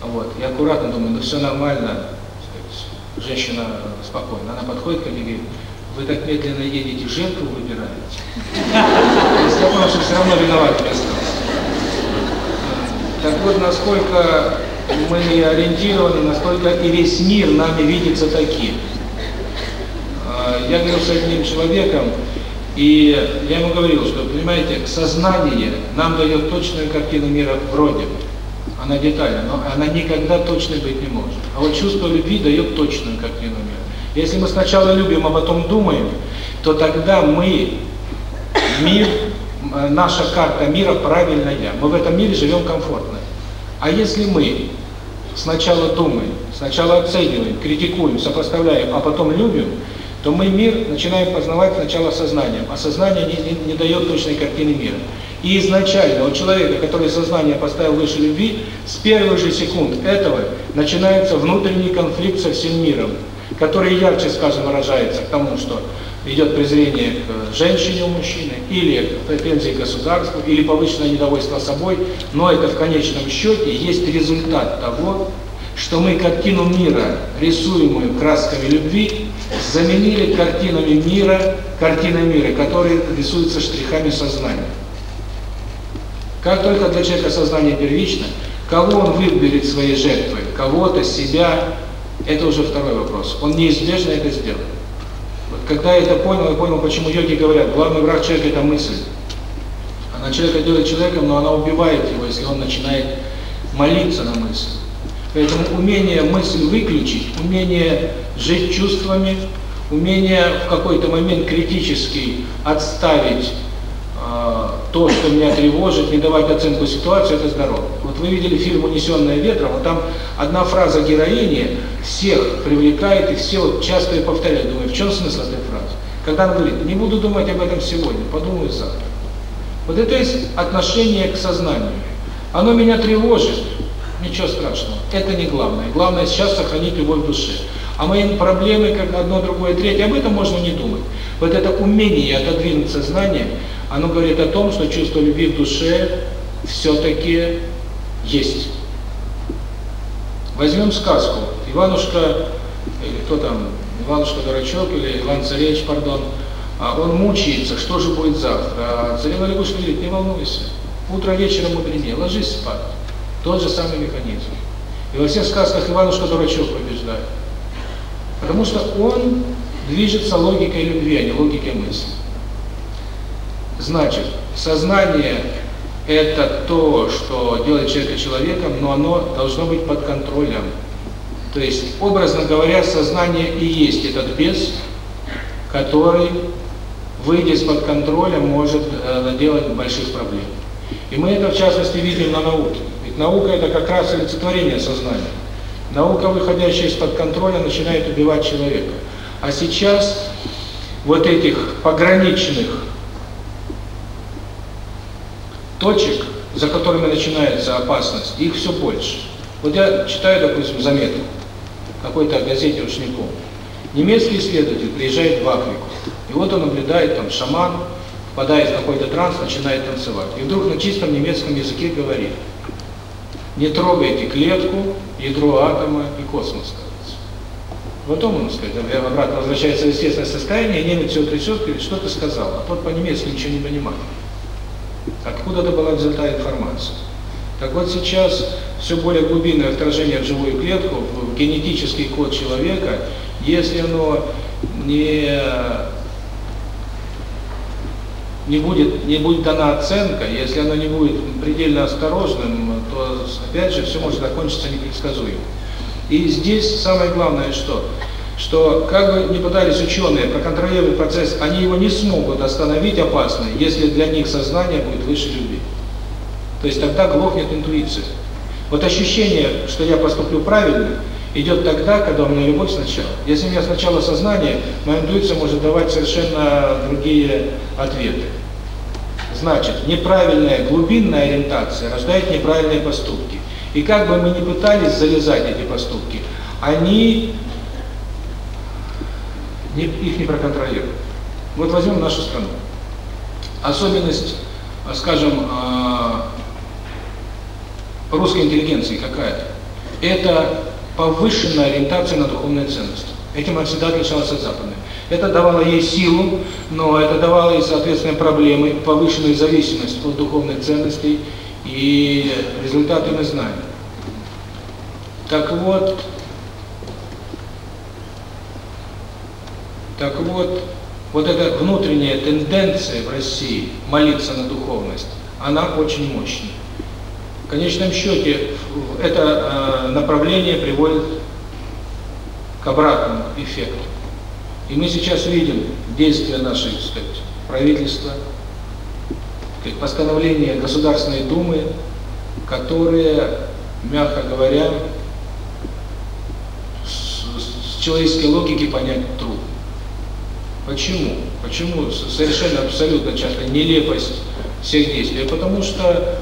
Вот. Я аккуратно думаю, да все нормально, женщина спокойно, она подходит ко мне и говорит, вы так медленно едете, жертву выбираете. То есть я понял, что все равно виноват я остался. Так вот, насколько мы ориентированы, насколько и весь мир нами видится таким. А, я говорил с одним человеком, и я ему говорил, что, понимаете, сознание нам дает точную картину мира вроде бы она детально, но она никогда точной быть не может. А вот чувство любви дает точную картину мира. Если мы сначала любим, а потом думаем, то тогда мы, мир, наша карта мира правильная. Мы в этом мире живем комфортно. А если мы сначала думаем, сначала оцениваем, критикуем, сопоставляем, а потом любим, то мы мир начинаем познавать сначала сознанием, а сознание не, не, не дает точной картины мира. И изначально у человека, который сознание поставил выше любви, с первых же секунд этого начинается внутренний конфликт со всем миром, который ярче, скажем, выражается к тому, что идет презрение к женщине у мужчины, или претензии к государству, или повышенное недовольство собой, но это в конечном счете есть результат того, что мы картину мира, рисуемую красками любви, заменили картинами мира, картинами мира, которые рисуются штрихами сознания. Как только для человека сознание первично, кого он выберет своей жертвой, кого-то, себя, это уже второй вопрос. Он неизбежно это сделает. Вот когда я это понял, я понял, почему йоги говорят, главный враг человека – это мысль. Она человека делает человеком, но она убивает его, если он начинает молиться на мысль. Поэтому умение мысль выключить, умение жить чувствами, умение в какой-то момент критический отставить то, что меня тревожит, не давать оценку ситуации, это здорово. Вот вы видели фильм «Унесенные ветром», вот там одна фраза героини всех привлекает, и все вот часто ее повторяют. Думаю, в чем смысл этой фразы? Когда она говорит, не буду думать об этом сегодня, подумаю завтра. Вот это есть отношение к сознанию. Оно меня тревожит, ничего страшного, это не главное. Главное сейчас сохранить любовь в душе. А мои проблемы, как одно, другое, третье, об этом можно не думать. Вот это умение отодвинуть сознание – оно говорит о том, что чувство любви в душе все-таки есть. Возьмем сказку. Иванушка, или кто там, Иванушка Дурачок или Иван Царевич, пардон, он мучается, что же будет завтра. А Царевна лягушка говорит, не волнуйся, утро вечером мудренее, ложись спать. Тот же самый механизм. И во всех сказках Иванушка Дурачок побеждает. Потому что он движется логикой любви, а не логикой мысли. Значит, сознание – это то, что делает человека человеком, но оно должно быть под контролем. То есть, образно говоря, сознание и есть этот бес, который, выйдя из-под контроля, может э, наделать больших проблем. И мы это, в частности, видим на науке. Ведь наука – это как раз олицетворение сознания. Наука, выходящая из-под контроля, начинает убивать человека. А сейчас вот этих пограничных точек, за которыми начинается опасность, их все больше. Вот я читаю, допустим, заметку какой-то газете учеников. Немецкий исследователь приезжает в Африку, и вот он наблюдает там шаман, впадает в какой-то транс, начинает танцевать. И вдруг на чистом немецком языке говорит, не трогайте клетку, ядро атома и космос, кажется. Потом он, сказать, обратно возвращается в естественное состояние, и немец все трясет, говорит, что ты сказал, а тот по-немецки ничего не понимает. Откуда-то была взята информация. Так вот сейчас все более глубинное отражение в живую клетку, в генетический код человека, если оно не не будет не будет дана оценка, если оно не будет предельно осторожным, то опять же все может закончиться непредсказуемо. И здесь самое главное, что что как бы не пытались ученые проконтролировать процесс, они его не смогут остановить опасно, если для них сознание будет выше любви. То есть тогда глохнет интуиция. Вот ощущение, что я поступлю правильно, идет тогда, когда у меня любовь сначала. Если у меня сначала сознание, моя интуиция может давать совершенно другие ответы. Значит, неправильная глубинная ориентация рождает неправильные поступки. И как бы мы ни пытались залезать эти поступки, они не, их не проконтролируют. Вот возьмем нашу страну. Особенность, скажем, русской интеллигенции какая-то. Это повышенная ориентация на духовные ценности. Этим всегда отличалась от западной. Это давало ей силу, но это давало и, соответственно, проблемы, повышенную зависимость от духовных ценностей, и результаты мы знаем. Так вот, Так вот, вот эта внутренняя тенденция в России молиться на духовность, она очень мощная. В конечном счете, это э, направление приводит к обратному эффекту. И мы сейчас видим действия наших, так сказать, правительства, постановления Государственной Думы, которые, мягко говоря, с, с человеческой логики понять труд. Почему? Почему совершенно абсолютно часто нелепость всех действий? Потому что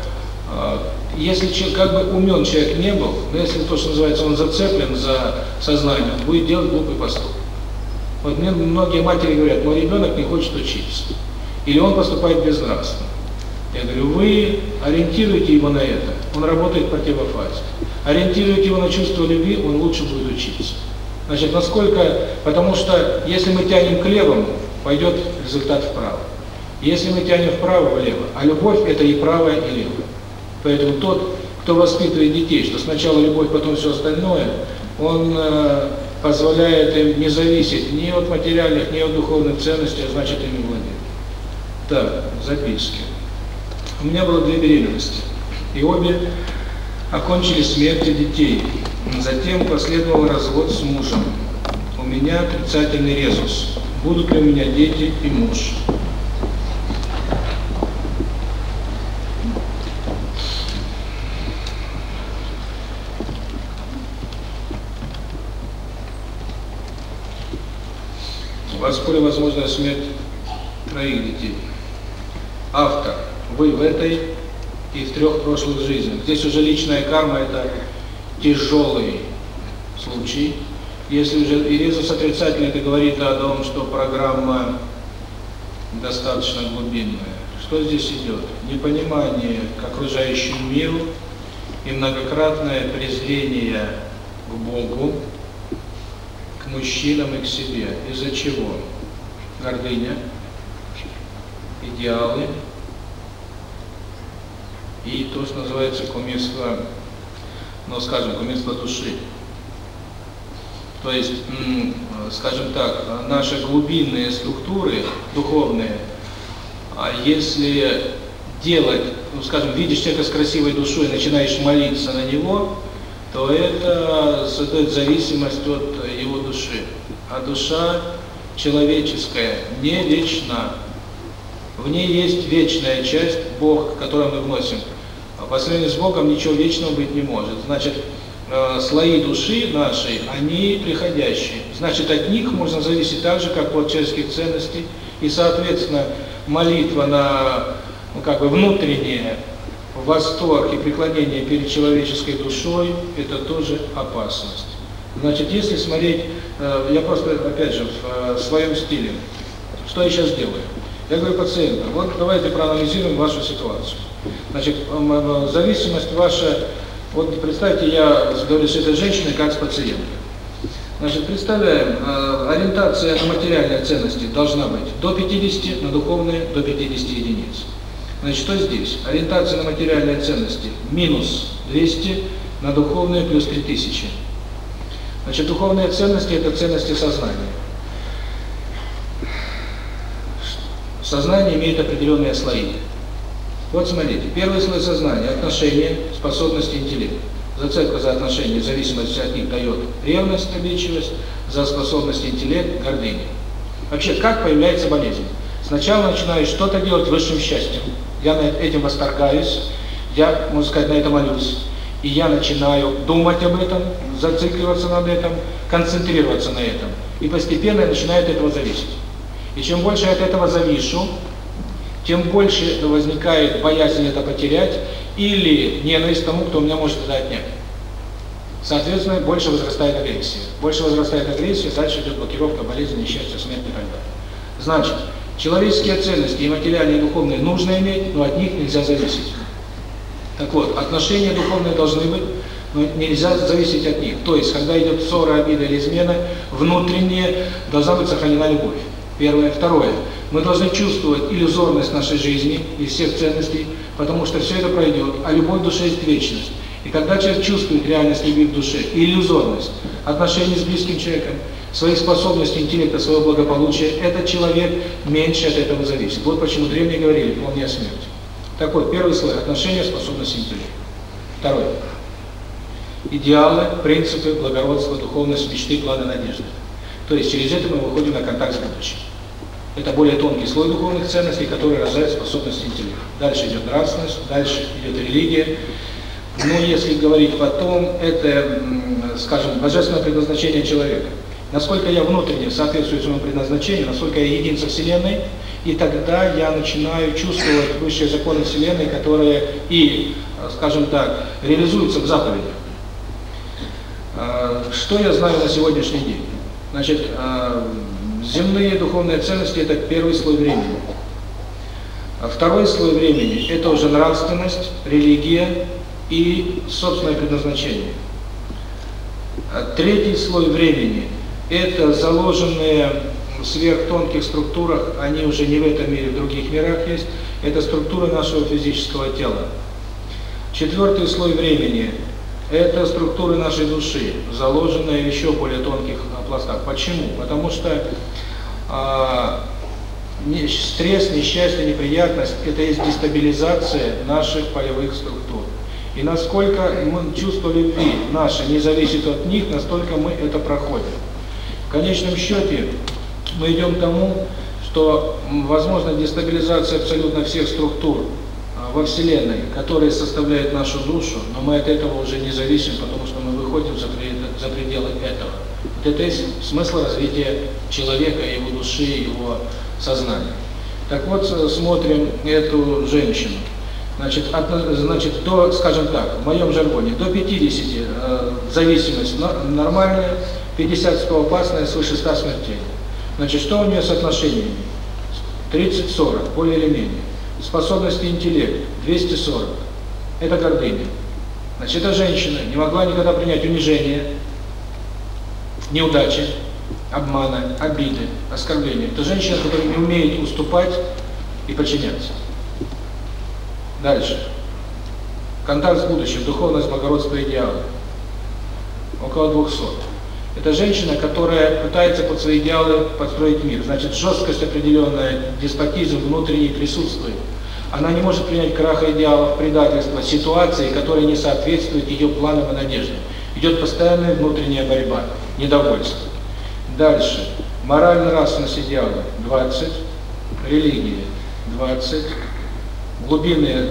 а, если человек, как бы умен человек не был, но если то, что называется, он зацеплен за сознание, он будет делать глупый поступок. Вот мне многие матери говорят, мой ребенок не хочет учиться. Или он поступает безнравственно. Я говорю, вы ориентируете его на это, он работает противофазе. Ориентируйте его на чувство любви, он лучше будет учиться. Значит, насколько, потому что если мы тянем к левому, пойдет результат вправо. Если мы тянем вправо, влево, а любовь это и правое и левое Поэтому тот, кто воспитывает детей, что сначала любовь, потом все остальное, он э, позволяет им не зависеть ни от материальных, ни от духовных ценностей, а значит, им владеет. Так, записки. У меня было две беременности, и обе окончили смертью детей. Затем последовал развод с мужем. У меня отрицательный резус. Будут ли у меня дети и муж? У вас смерть троих детей. Автор. Вы в этой и в трех прошлых жизнях. Здесь уже личная карма – это тяжелый случай. Если же Иисус отрицательно это говорит о том, что программа достаточно глубинная, что здесь идет? Непонимание к окружающему миру и многократное презрение к Богу, к мужчинам и к себе. Из-за чего? Гордыня, идеалы и то, что называется кумирство ну, скажем, кумирство души. То есть, скажем так, наши глубинные структуры духовные, если делать, ну, скажем, видишь человека с красивой душой, начинаешь молиться на него, то это создает зависимость от его души. А душа человеческая не вечна. В ней есть вечная часть Бог, к мы вносим Последний Богом ничего вечного быть не может. Значит, э, слои души нашей, они приходящие. Значит, от них можно зависеть так же, как от человеческих ценностей. И, соответственно, молитва на ну, как бы внутреннее восторг и преклонение перед человеческой душой – это тоже опасность. Значит, если смотреть, э, я просто, опять же, в э, своем стиле, что я сейчас делаю? Я говорю пациентам, вот давайте проанализируем вашу ситуацию. Значит, зависимость ваша, вот представьте, я говорю с этой женщиной как с пациентом. Значит, представляем, э, ориентация на материальные ценности должна быть до 50, на духовные до 50 единиц. Значит, что здесь? Ориентация на материальные ценности минус 200, на духовные плюс 3000. Значит, духовные ценности – это ценности сознания. Сознание имеет определенные слои. Вот смотрите, первый слой сознания – отношения, способности интеллекта. Зацепка за отношения, зависимость от них дает ревность, обидчивость, за способность интеллект, гордыня. Вообще, как появляется болезнь? Сначала начинаешь что-то делать высшим счастьем. Я этим восторгаюсь, я, можно сказать, на это молюсь. И я начинаю думать об этом, зацикливаться над этим, концентрироваться на этом. И постепенно начинает от этого зависеть. И чем больше я от этого завишу, тем больше возникает боязнь это потерять или ненависть к тому, кто у меня может это отнять. Соответственно, больше возрастает агрессия. Больше возрастает агрессия, дальше идет блокировка болезни, несчастья, смерти и так далее. Значит, человеческие ценности и материальные, и духовные нужно иметь, но от них нельзя зависеть. Так вот, отношения духовные должны быть, но нельзя зависеть от них. То есть, когда идет ссора, обида или измена, внутренняя должна быть сохранена любовь. Первое. Второе. Мы должны чувствовать иллюзорность нашей жизни и всех ценностей, потому что все это пройдет, а любовь в душе есть вечность. И когда человек чувствует реальность любви в душе, иллюзорность отношения с близким человеком, свои способности, интеллекта, своего благополучия, этот человек меньше от этого зависит. Вот почему древние говорили, помни о смерти. Так вот, первый слой – отношения, способности, интеллект. Второй – идеалы, принципы, благородство, духовность, мечты, планы, надежды. То есть через это мы выходим на контакт с будущим. Это более тонкий слой духовных ценностей, который рождает способность интеллекта. Дальше идет нравственность, дальше идет религия. Но если говорить потом, это, скажем, божественное предназначение человека. Насколько я внутренне соответствую своему предназначению, насколько я един со Вселенной, и тогда я начинаю чувствовать высшие законы Вселенной, которые и, скажем так, реализуются в заповедях. Что я знаю на сегодняшний день? Значит, Земные духовные ценности – это первый слой времени. А второй слой времени – это уже нравственность, религия и собственное предназначение. А третий слой времени – это заложенные в сверхтонких структурах, они уже не в этом мире, в других мирах есть, это структура нашего физического тела. Четвертый слой времени – это структуры нашей души, заложенные еще более тонких пластах. Почему? Потому что э, стресс, несчастье, неприятность – это есть дестабилизация наших полевых структур. И насколько мы чувство любви наше не зависит от них, настолько мы это проходим. В конечном счете мы идем к тому, что возможна дестабилизация абсолютно всех структур во Вселенной, которые составляют нашу душу, но мы от этого уже не зависим, потому что мы выходим за, за пределы этого. Вот это есть смысл развития человека, его души, его сознания. Так вот, смотрим эту женщину. Значит, от, значит до, скажем так, в моем жаргоне, до 50 э, зависимость нормальная, 50 опасная, свыше 100 смертей. Значит, что у нее с отношениями? 30-40, более или менее способности интеллект 240. Это гордыня. Значит, эта женщина не могла никогда принять унижение, неудачи, обмана, обиды, оскорбления. Это женщина, которая не умеет уступать и подчиняться. Дальше. Контакт с будущим, духовность, благородство, идеала Около 200. Это женщина, которая пытается под свои идеалы построить мир. Значит, жесткость определенная, деспотизм внутренний присутствует. Она не может принять краха идеалов, предательства, ситуации, которые не соответствуют ее планам и надеждам. Идет постоянная внутренняя борьба, недовольство. Дальше. Морально-нравственность идеала – 20. Религия – 20. Глубины,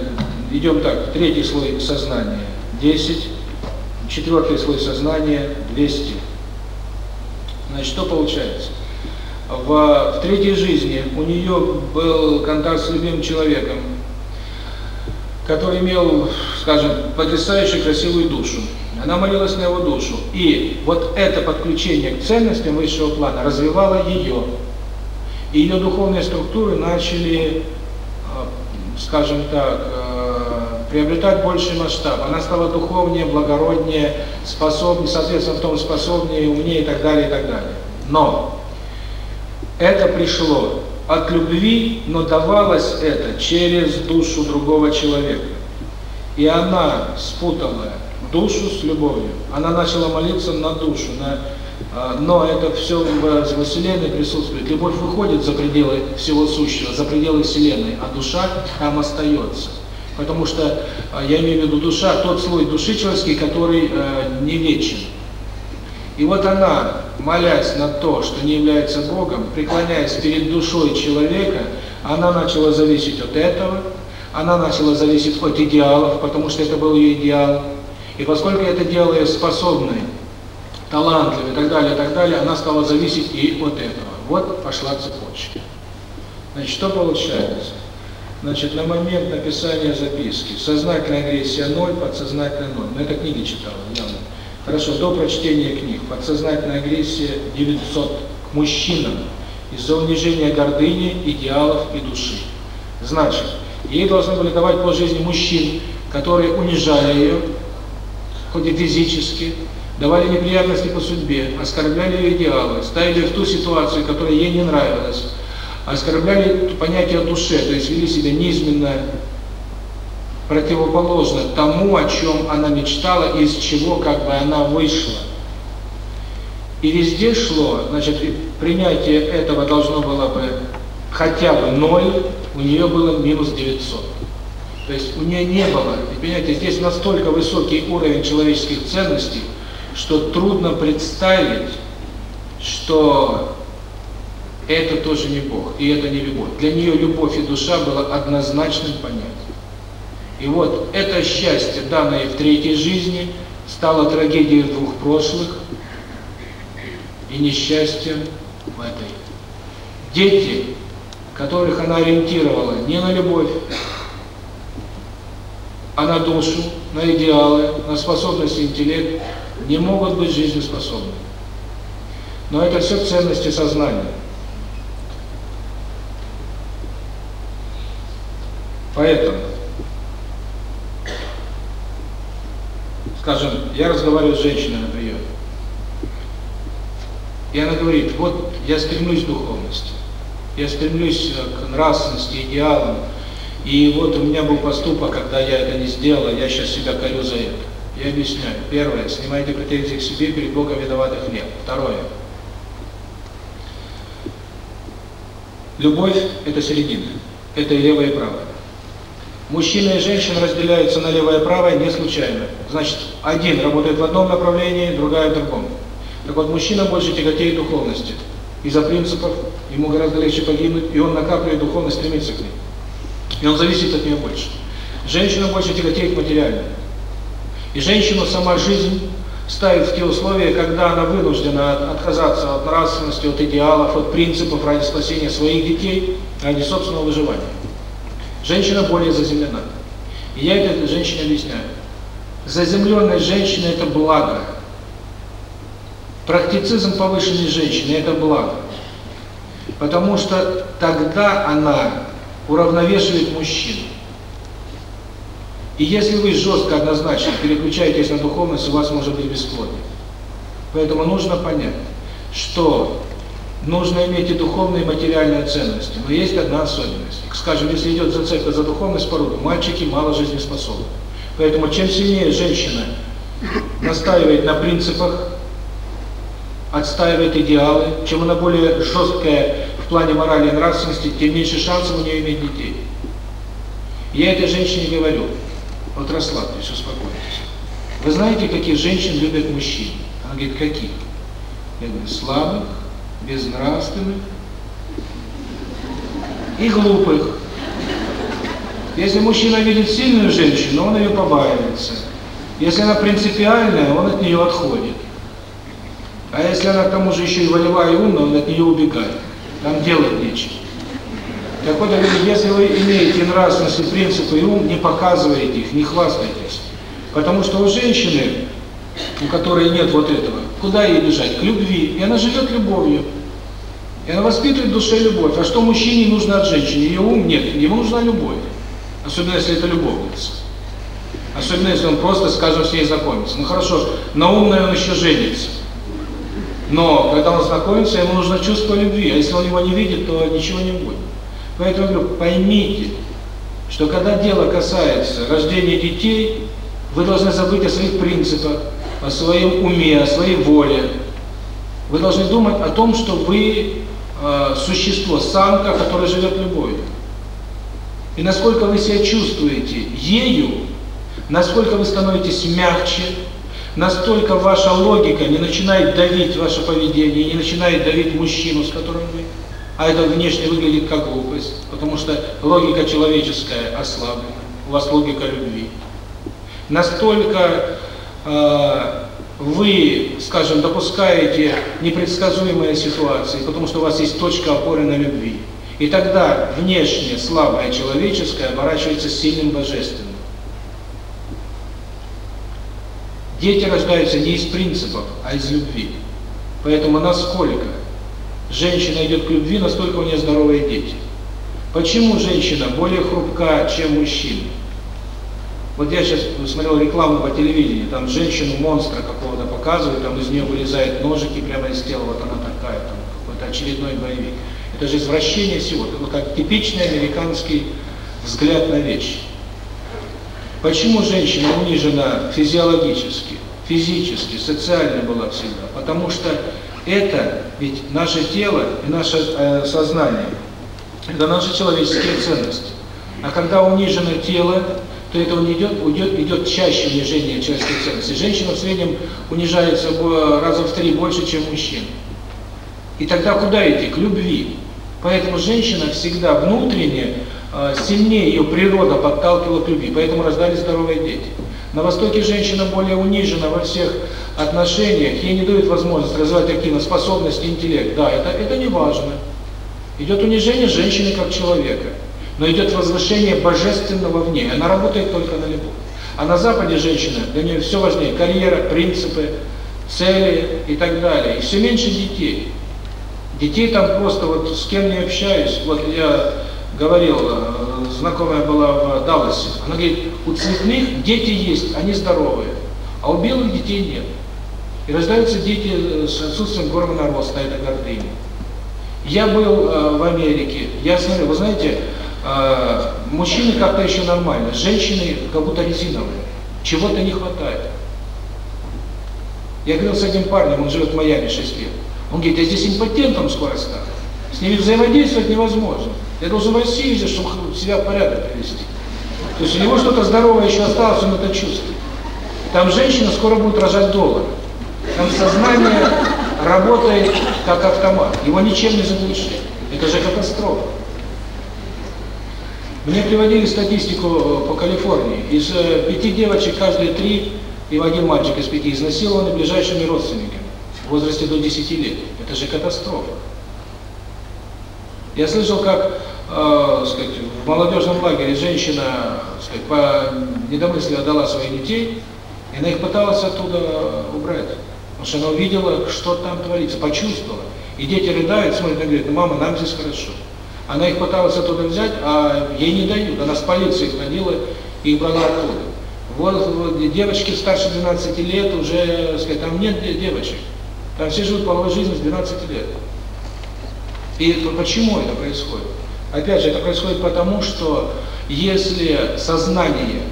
идем так, третий слой сознания – 10. Четвертый слой сознания – 200. Значит, что получается? В, в третьей жизни у нее был контакт с любимым человеком, который имел, скажем, потрясающе красивую душу. Она молилась на его душу. И вот это подключение к ценностям высшего плана развивало ее. И ее духовные структуры начали, а, скажем так, а, приобретать больший масштаб. Она стала духовнее, благороднее, способнее, соответственно, в том способнее, умнее и так далее, и так далее. Но это пришло от любви, но давалось это через душу другого человека. И она спутала душу с любовью. Она начала молиться на душу, на а, но это все во Вселенной присутствует. Любовь выходит за пределы всего сущего, за пределы Вселенной, а душа там остается. Потому что а, я имею в виду душа, тот слой души человеческий, который э, не вечен. И вот она, молясь на то, что не является Богом, преклоняясь перед душой человека, она начала зависеть от этого, она начала зависеть от идеалов, потому что это был ее идеал. И поскольку это делало ее способной, талантливой и так далее, и так далее, она стала зависеть и от этого. Вот пошла цепочка. Значит, что получается? Значит, на момент написания записки сознательная агрессия 0, подсознательная 0. Но ну, это книги читала, явно. Хорошо, до прочтения книг подсознательная агрессия 900 к мужчинам из-за унижения гордыни, идеалов и души. Значит, ей должны были давать по жизни мужчин, которые унижали ее, хоть и физически, давали неприятности по судьбе, оскорбляли ее идеалы, ставили в ту ситуацию, которая ей не нравилась, оскорбляли понятие души, то есть вели себя низменно, э, противоположно тому, о чем она мечтала, из чего как бы она вышла. И везде шло, значит, принятие этого должно было бы хотя бы ноль у нее было минус 900. То есть у нее не было, понимаете, здесь настолько высокий уровень человеческих ценностей, что трудно представить, что это тоже не Бог, и это не любовь. Для нее любовь и душа было однозначным понятием. И вот это счастье, данное в третьей жизни, стало трагедией двух прошлых и несчастьем в этой. Дети, которых она ориентировала не на любовь, а на душу, на идеалы, на способность интеллект, не могут быть жизнеспособны. Но это все ценности сознания. Поэтому, скажем, я разговариваю с женщиной на приеме, и она говорит, вот я стремлюсь к духовности, я стремлюсь э, к нравственности, идеалам, и вот у меня был поступок, когда я это не сделала, я сейчас себя корю за это. Я объясняю. Первое, снимайте претензии к себе, перед Богом виноватых нет. Второе. Любовь – это середина, это и левое и правое. Мужчины и женщины разделяются на левое и правое не случайно. Значит, один работает в одном направлении, другая в другом. Так вот, мужчина больше тяготеет духовности. Из-за принципов ему гораздо легче погибнуть, и он накапливает духовность, стремится к ней. И он зависит от нее больше. Женщина больше тяготеет материально. И женщину сама жизнь ставит в те условия, когда она вынуждена отказаться от нравственности, от идеалов, от принципов ради спасения своих детей, ради собственного выживания. Женщина более заземлена. И я это женщине объясняю. Заземленная женщина – это благо. Практицизм повышенной женщины – это благо. Потому что тогда она уравновешивает мужчин. И если вы жестко, однозначно переключаетесь на духовность, у вас может быть бесплодие. Поэтому нужно понять, что нужно иметь и духовные, и материальные ценности. Но есть одна особенность. Скажем, если идет зацепка за духовность породу, мальчики мало жизнеспособны. Поэтому чем сильнее женщина настаивает на принципах, отстаивает идеалы, чем она более жесткая в плане морали и нравственности, тем меньше шансов у нее иметь детей. Я этой женщине говорю, вот расслабьтесь, успокойтесь. Вы знаете, каких женщин любят мужчин? Она говорит, каких? Я говорю, слабых, безнравственных и глупых. Если мужчина видит сильную женщину, он ее побаивается. Если она принципиальная, он от нее отходит. А если она к тому же еще и волевая и умная, он от нее убегает. Там делать нечего. Так вот, если вы имеете нравственность и принципы и ум, не показывайте их, не хвастайтесь. Потому что у женщины, у которой нет вот этого, Куда ей бежать? К любви. И она живет любовью. И она воспитывает в душе любовь. А что мужчине нужно от женщины? Ее ум нет, ему нужна любовь. Особенно, если это любовница. Особенно, если он просто, скажем, с ней знакомится. Ну хорошо, на ум, наверное, еще женится. Но когда он знакомится, ему нужно чувство любви. А если он его не видит, то ничего не будет. Поэтому я говорю, поймите, что когда дело касается рождения детей, вы должны забыть о своих принципах, о своем уме, о своей воле. Вы должны думать о том, что вы э, существо, самка, которая живет любовью. И насколько вы себя чувствуете ею, насколько вы становитесь мягче, настолько ваша логика не начинает давить ваше поведение, не начинает давить мужчину, с которым вы, а это внешне выглядит как глупость, потому что логика человеческая ослаблена, у вас логика любви. Настолько Э, вы, скажем, допускаете непредсказуемые ситуации, потому что у вас есть точка опоры на любви. И тогда внешне слабое человеческое оборачивается сильным божественным. Дети рождаются не из принципов, а из любви. Поэтому насколько женщина идет к любви, настолько у нее здоровые дети. Почему женщина более хрупка, чем мужчина? Вот я сейчас смотрел рекламу по телевидению, там женщину-монстра какого-то показывают, там из нее вылезают ножики прямо из тела, вот она такая, там какой-то очередной боевик. Это же извращение всего, Это как типичный американский взгляд на вещи. Почему женщина унижена физиологически, физически, социально была всегда? Потому что это ведь наше тело и наше э, сознание, это наши человеческие ценности. А когда унижено тело, то это он идет, уйдет, идет чаще унижение человеческих ценности Женщина в среднем унижается раза в три больше, чем мужчина. И тогда куда идти? К любви. Поэтому женщина всегда внутренне, сильнее ее природа подталкивала к любви, поэтому рождались здоровые дети. На Востоке женщина более унижена во всех отношениях, ей не дают возможность развивать активно способности, интеллект. Да, это, это не важно. Идет унижение женщины как человека но идет возвышение божественного в ней. Она работает только на любовь. А на Западе женщина, для нее все важнее – карьера, принципы, цели и так далее. И все меньше детей. Детей там просто, вот с кем не общаюсь, вот я говорил, э, знакомая была в Далласе, она говорит, у цветных дети есть, они здоровые, а у белых детей нет. И рождаются дети э, с отсутствием гормона роста, это гордыня. Я был э, в Америке, я смотрю, вы знаете, мужчины как-то еще нормально, женщины как будто резиновые, чего-то не хватает. Я говорил с одним парнем, он живет в Майами 6 лет, он говорит, я здесь импотентом скоро стану, с ними взаимодействовать невозможно, я должен в России же, чтобы себя в порядок привести. То есть у него что-то здоровое еще осталось, он это чувствует. Там женщина скоро будет рожать доллар. Там сознание работает как автомат, его ничем не заглушить. Это же катастрофа. Мне приводили статистику э, по Калифорнии. Из э, пяти девочек каждые три и один мальчик из пяти изнасилованы ближайшими родственниками в возрасте до 10 лет. Это же катастрофа. Я слышал, как э, сказать, в молодежном лагере женщина сказать, по недомыслию отдала своих детей, и она их пыталась оттуда э, убрать. Потому что она увидела, что там творится, почувствовала. И дети рыдают, смотрят и говорят, мама, нам здесь хорошо. Она их пыталась оттуда взять, а ей не дают. Она с полиции ходила и брала оттуда. Вот, вот девочки старше 12 лет уже, сказать, там нет девочек. Там все живут половой жизнью с 12 лет. И то почему это происходит? Опять же, это происходит потому, что если сознание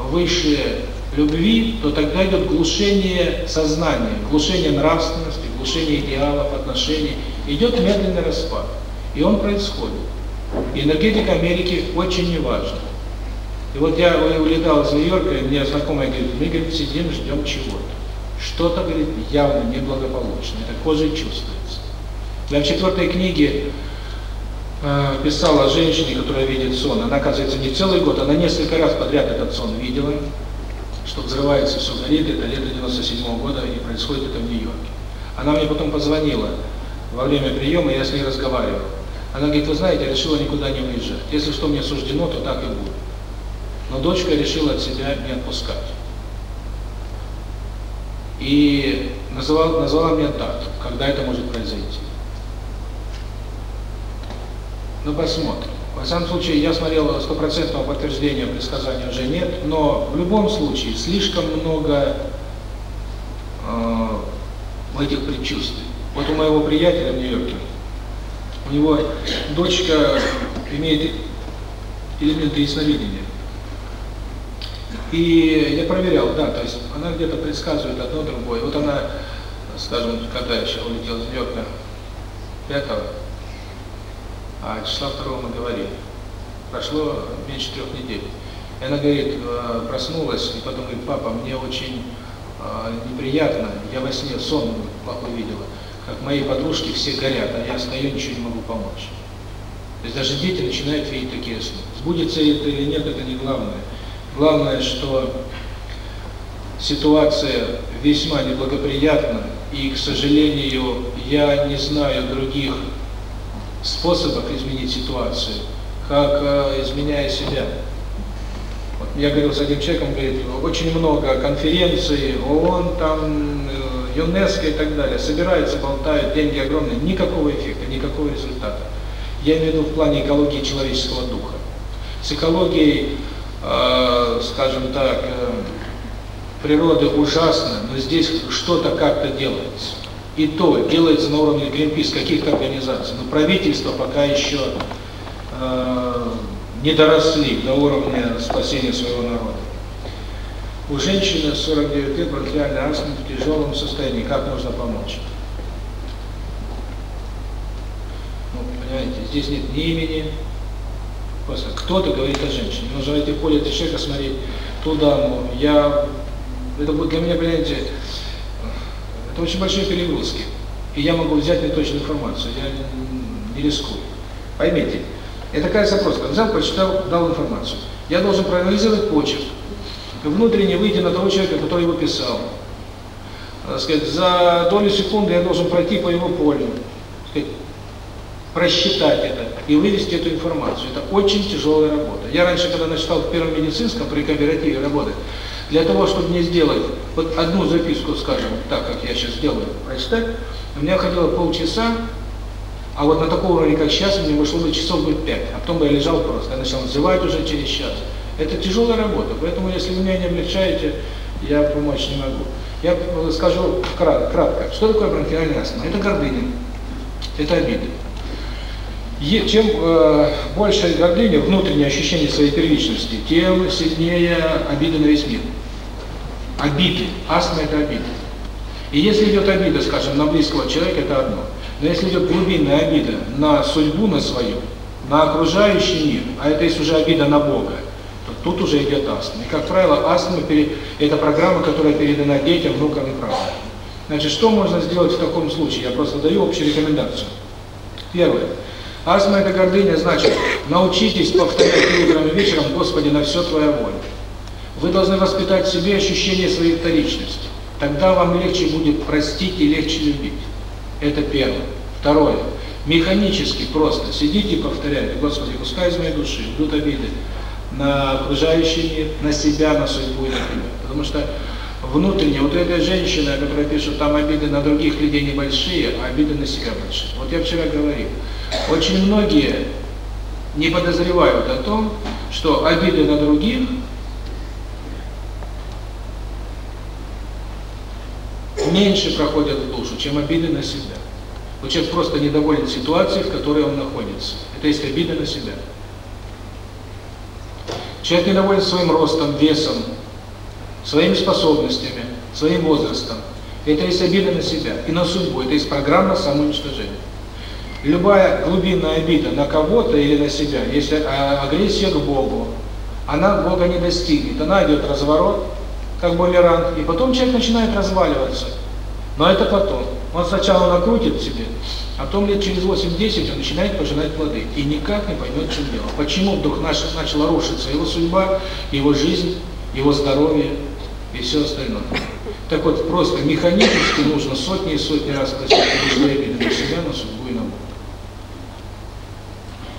выше любви, то тогда идет глушение сознания, глушение нравственности, глушение идеалов, отношений. Идет медленный распад. И он происходит. И энергетика Америки очень не важна. И вот я улетал из Нью-Йорка, и мне знакомая говорит, мы, говорит, сидим, ждем чего-то. Что-то, говорит, явно неблагополучно. Это кожей чувствуется. Я в четвертой книге э, писала о женщине, которая видит сон. Она, оказывается, не целый год, она несколько раз подряд этот сон видела, что взрывается все горит, это лето 97 -го года, и происходит это в Нью-Йорке. Она мне потом позвонила во время приема, я с ней разговаривал. Она говорит, вы знаете, решила никуда не уезжать. Если что мне суждено, то так и будет. Но дочка решила от себя не отпускать. И назвала, назвала мне дату, когда это может произойти. Ну, посмотрим. Во всяком случае, я смотрел стопроцентного подтверждения предсказания уже нет, но в любом случае слишком много э, этих предчувствий. Вот у моего приятеля в Нью-Йорке у него дочка имеет элементы ясновидения. И я проверял, да, то есть она где-то предсказывает одно другое. Вот она, скажем, когда еще улетела с Нью-Йорка 5 а числа второго мы говорили. Прошло меньше трех недель. И она говорит, проснулась, и потом говорит, папа, мне очень неприятно, я во сне сон плохой видела как мои подружки, все горят, а я стою, ничего не могу помочь. То есть даже дети начинают видеть такие сны. Сбудется это или нет, это не главное. Главное, что ситуация весьма неблагоприятна, и, к сожалению, я не знаю других способов изменить ситуацию, как э, изменяя себя. Вот я говорил с одним человеком, говорит, очень много конференций, ООН там, ЮНЕСКО и так далее, собираются, болтают, деньги огромные, никакого эффекта, никакого результата. Я имею в виду в плане экологии человеческого духа. С экологией, э, скажем так, э, природы ужасно, но здесь что-то как-то делается. И то делается на уровне Гринпис, каких-то организаций. Но правительство пока еще э, не доросли до уровня спасения своего народа. У женщины 49 лет материально арсен в тяжелом состоянии. Как нужно помочь? Ну, понимаете, здесь нет ни имени. Просто кто-то говорит о женщине. Нужно найти в поле человека, смотреть ту даму. Я... Это будет для меня, понимаете, это очень большие перегрузки. И я могу взять неточную информацию. Я не рискую. Поймите, это кажется просто. Экзамен прочитал, дал информацию. Я должен проанализировать почерк внутренне выйти на того человека, который его писал. Сказать, за долю секунды я должен пройти по его полю, сказать, просчитать это и вывести эту информацию. Это очень тяжелая работа. Я раньше, когда начинал в первом медицинском при кооперативе работать, для того, чтобы мне сделать вот одну записку, скажем, так, как я сейчас делаю, прочитать, у меня ходило полчаса, а вот на такого уровня, как сейчас, мне вышло бы часов бы пять, а потом бы я лежал просто, я начал называть уже через час. Это тяжелая работа, поэтому если вы меня не облегчаете, я помочь не могу. Я скажу кратко, что такое бронхиальная астма? Это гордыня, это обида. И чем э, больше гордыня, внутреннее ощущение своей первичности, тем сильнее обида на весь мир. Обиды. Астма – это обида. И если идет обида, скажем, на близкого человека, это одно. Но если идет глубинная обида на судьбу, на свою, на окружающий мир, а это есть уже обида на Бога, Тут уже идет астма. И, как правило, астма – это программа, которая передана детям, внукам и правнукам. Значит, что можно сделать в таком случае? Я просто даю общую рекомендацию. Первое. Астма – это гордыня, значит, научитесь повторять утром и вечером, Господи, на все Твоя воля. Вы должны воспитать в себе ощущение своей вторичности. Тогда вам легче будет простить и легче любить. Это первое. Второе. Механически просто сидите и повторяйте, Господи, пускай из моей души идут обиды, на окружающие, на себя, на судьбу и. Потому что внутренне, вот эта женщина, которая пишет, там обиды на других людей небольшие, а обиды на себя большие. Вот я вчера говорил, очень многие не подозревают о том, что обиды на других меньше проходят в душу, чем обиды на себя. Вот человек просто недоволен ситуацией, в которой он находится. Это есть обида на себя. Человек недоволен своим ростом, весом, своими способностями, своим возрастом. Это есть обида на себя и на судьбу, это есть программа самоуничтожения. Любая глубинная обида на кого-то или на себя, если агрессия к Богу, она Бога не достигнет, она идет разворот, как бумеранг, и потом человек начинает разваливаться. Но это потом. Он сначала накрутит себе, а о том лет через 8-10 он начинает пожинать плоды и никак не поймет, чем дело. Почему дух наша начала рушиться его судьба, его жизнь, его здоровье и все остальное. Так вот, просто механически нужно сотни и сотни раз просить свои обиды на себя, на судьбу и на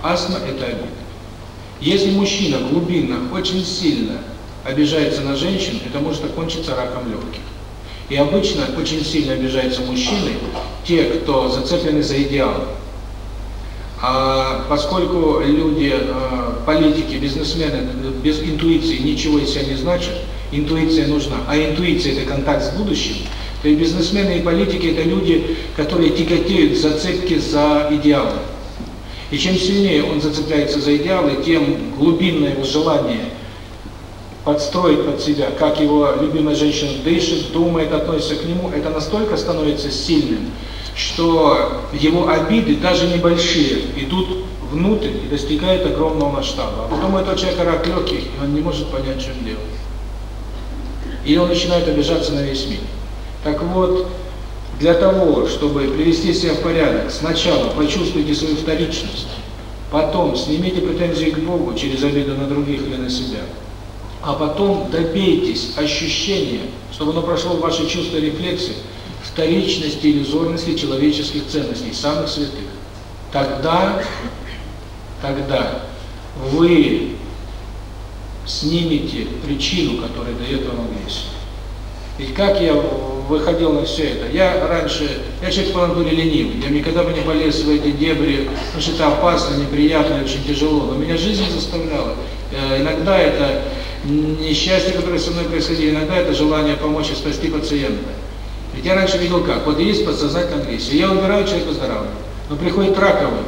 Астма – это обида. Если мужчина глубинно, очень сильно обижается на женщин, это может окончиться раком легких. И обычно очень сильно обижаются мужчины, те, кто зацеплены за идеалы. А поскольку люди, политики, бизнесмены без интуиции ничего из себя не значат, интуиция нужна, а интуиция – это контакт с будущим, то и бизнесмены, и политики – это люди, которые тяготеют зацепки за идеалы. И чем сильнее он зацепляется за идеалы, тем глубинное его желание – подстроить под себя, как его любимая женщина дышит, думает, относится к нему, это настолько становится сильным, что его обиды, даже небольшие, идут внутрь и достигают огромного масштаба. А потом у этого человека рак легких, и он не может понять, чем дело. И он начинает обижаться на весь мир. Так вот, для того, чтобы привести себя в порядок, сначала почувствуйте свою вторичность, потом снимите претензии к Богу через обиду на других или на себя, а потом добейтесь ощущения, чтобы оно прошло в ваши чувства рефлексы, вторичности, иллюзорности человеческих ценностей, самых святых. Тогда, тогда вы снимете причину, которая дает вам агрессию. Ведь как я выходил на все это? Я раньше, я человек по натуре ленивый, я никогда бы не полез в эти дебри, потому что это опасно, неприятно, очень тяжело. Но меня жизнь заставляла. Э, иногда это несчастье, которое со мной происходило, иногда это желание помочь и спасти пациента. Ведь я раньше видел как, вот есть подсознательная агрессия, я убираю, человек выздоравливает, но приходит раковый,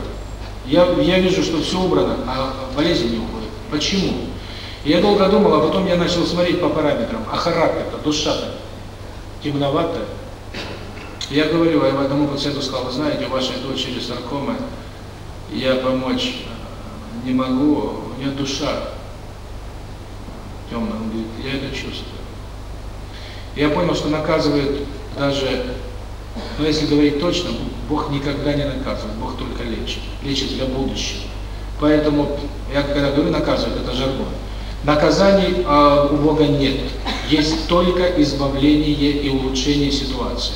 я, я вижу, что все убрано, а болезнь не уходит. Почему? И я долго думал, а потом я начал смотреть по параметрам, а характер-то, душа-то, темноватая. Я говорю, а я одному пациенту сказал, вы знаете, у вашей дочери саркома, я помочь не могу, у нее душа темное, он говорит, я это чувствую. Я понял, что наказывает даже, но если говорить точно, Бог никогда не наказывает, Бог только лечит, лечит для будущего. Поэтому я когда говорю наказывает, это жаргон. Наказаний а, у Бога нет, есть только избавление и улучшение ситуации.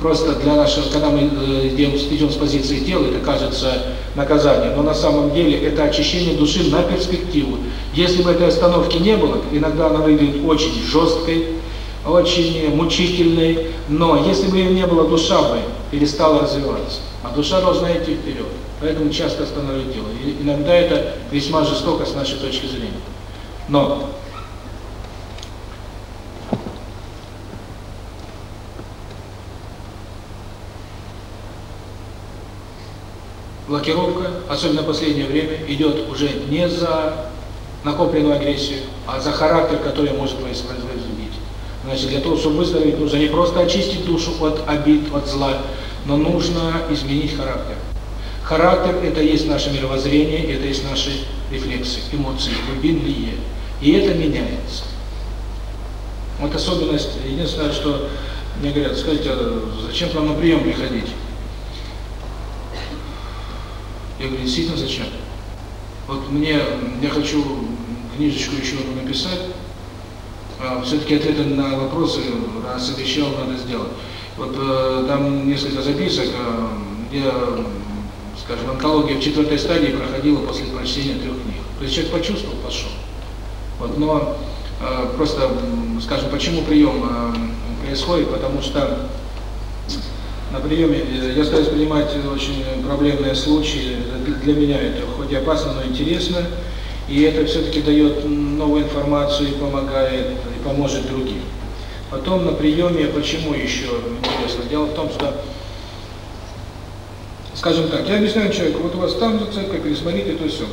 Просто для нашего, когда мы идем, идем с позиции тела, это кажется наказание. Но на самом деле это очищение души на перспективу. Если бы этой остановки не было, иногда она выглядит очень жесткой, очень мучительной, но если бы ее не было, душа бы перестала развиваться. А душа должна идти вперед. Поэтому часто останавливают дело. И иногда это весьма жестоко с нашей точки зрения. Но блокировка, особенно в последнее время, идет уже не за накопленную агрессию, а за характер, который может производить. Значит, для того, чтобы выздороветь, нужно не просто очистить душу от обид, от зла, но нужно изменить характер. Характер – это есть наше мировоззрение, это есть наши рефлексы, эмоции, глубинные. И это меняется. Вот особенность, единственное, что мне говорят, скажите, а зачем к вам на прием приходить? Я говорю, действительно зачем? Вот мне, я хочу книжечку еще одну написать, а, все-таки ответы на вопросы, раз обещал, надо сделать. Вот э, там несколько записок, э, где, скажем, онкология в четвертой стадии проходила после прочтения трех книг. То есть человек почувствовал, пошел. Вот, но э, просто, скажем, почему прием э, происходит, потому что на приеме я стараюсь принимать э, очень проблемные случаи. Э, для меня это хоть и опасно, но интересно. И это все-таки дает новую информацию и помогает, и поможет другим. Потом на приеме, почему еще интересно? Дело в том, что, скажем так, я объясняю человеку, вот у вас там зацепка, пересмотрите то все.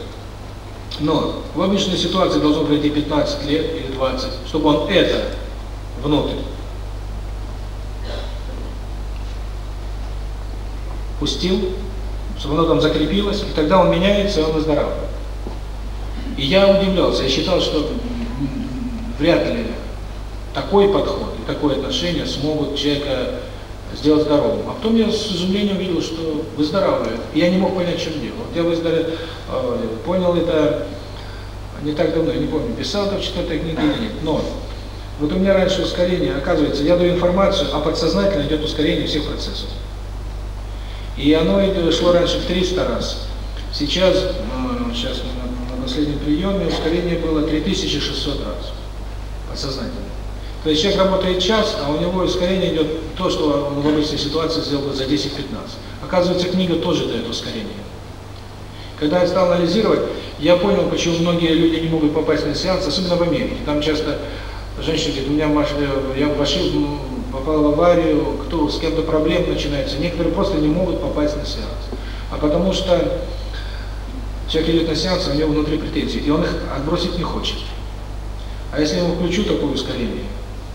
Но в обычной ситуации должно пройти 15 лет или 20, чтобы он это внутрь пустил, чтобы оно там закрепилось, и тогда он меняется, и он выздоравливает. И я удивлялся, я считал, что вряд ли такой подход и такое отношение смогут человека сделать здоровым. А потом я с изумлением видел, что выздоравливает. И я не мог понять, чем дело. Вот я выздоровел, понял это не так давно, я не помню, писал это в четвертой книге или нет. Но вот у меня раньше ускорение, оказывается, я даю информацию, а подсознательно идет ускорение всех процессов. И оно шло раньше в 300 раз. Сейчас, сейчас на последнем приеме ускорение было 3600 раз подсознательно. То есть человек работает час, а у него ускорение идет то, что он в обычной ситуации сделал бы за 10-15. Оказывается, книга тоже дает ускорение. Когда я стал анализировать, я понял, почему многие люди не могут попасть на сеанс, особенно в Америке. Там часто женщины говорят: у меня маш... я вошел попал в аварию, кто с кем-то проблем начинается. Некоторые просто не могут попасть на сеанс. А потому что человек идет на сеанс, у него внутри претензии, и он их отбросить не хочет. А если я ему включу такое ускорение,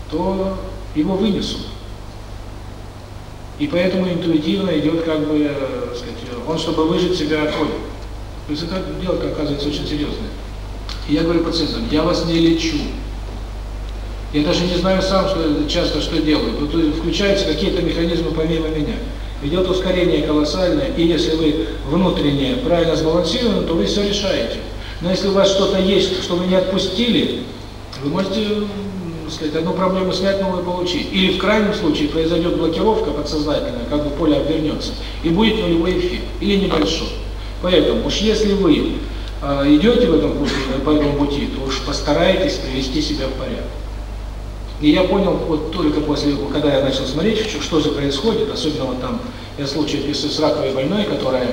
то его вынесу И поэтому интуитивно идет как бы, э, сказать, он, чтобы выжить себя отходит. То есть это дело, оказывается, очень серьезное. И я говорю пациентам, я вас не лечу, я даже не знаю сам что, часто, что делаю. Тут включаются какие-то механизмы помимо меня. Идет ускорение колоссальное, и если вы внутренне правильно сбалансированы, то вы все решаете. Но если у вас что-то есть, что вы не отпустили, вы можете сказать, одну проблему снять, новую получить. Или в крайнем случае произойдет блокировка подсознательная, как бы поле обвернется, и будет нулевой эффект, или небольшой. Поэтому уж если вы э, идете в этом пути, по этому пути, то уж постарайтесь привести себя в порядок. И я понял вот только после, когда я начал смотреть, что, что же происходит, особенно вот там, я случай описываю с раковой больной, которая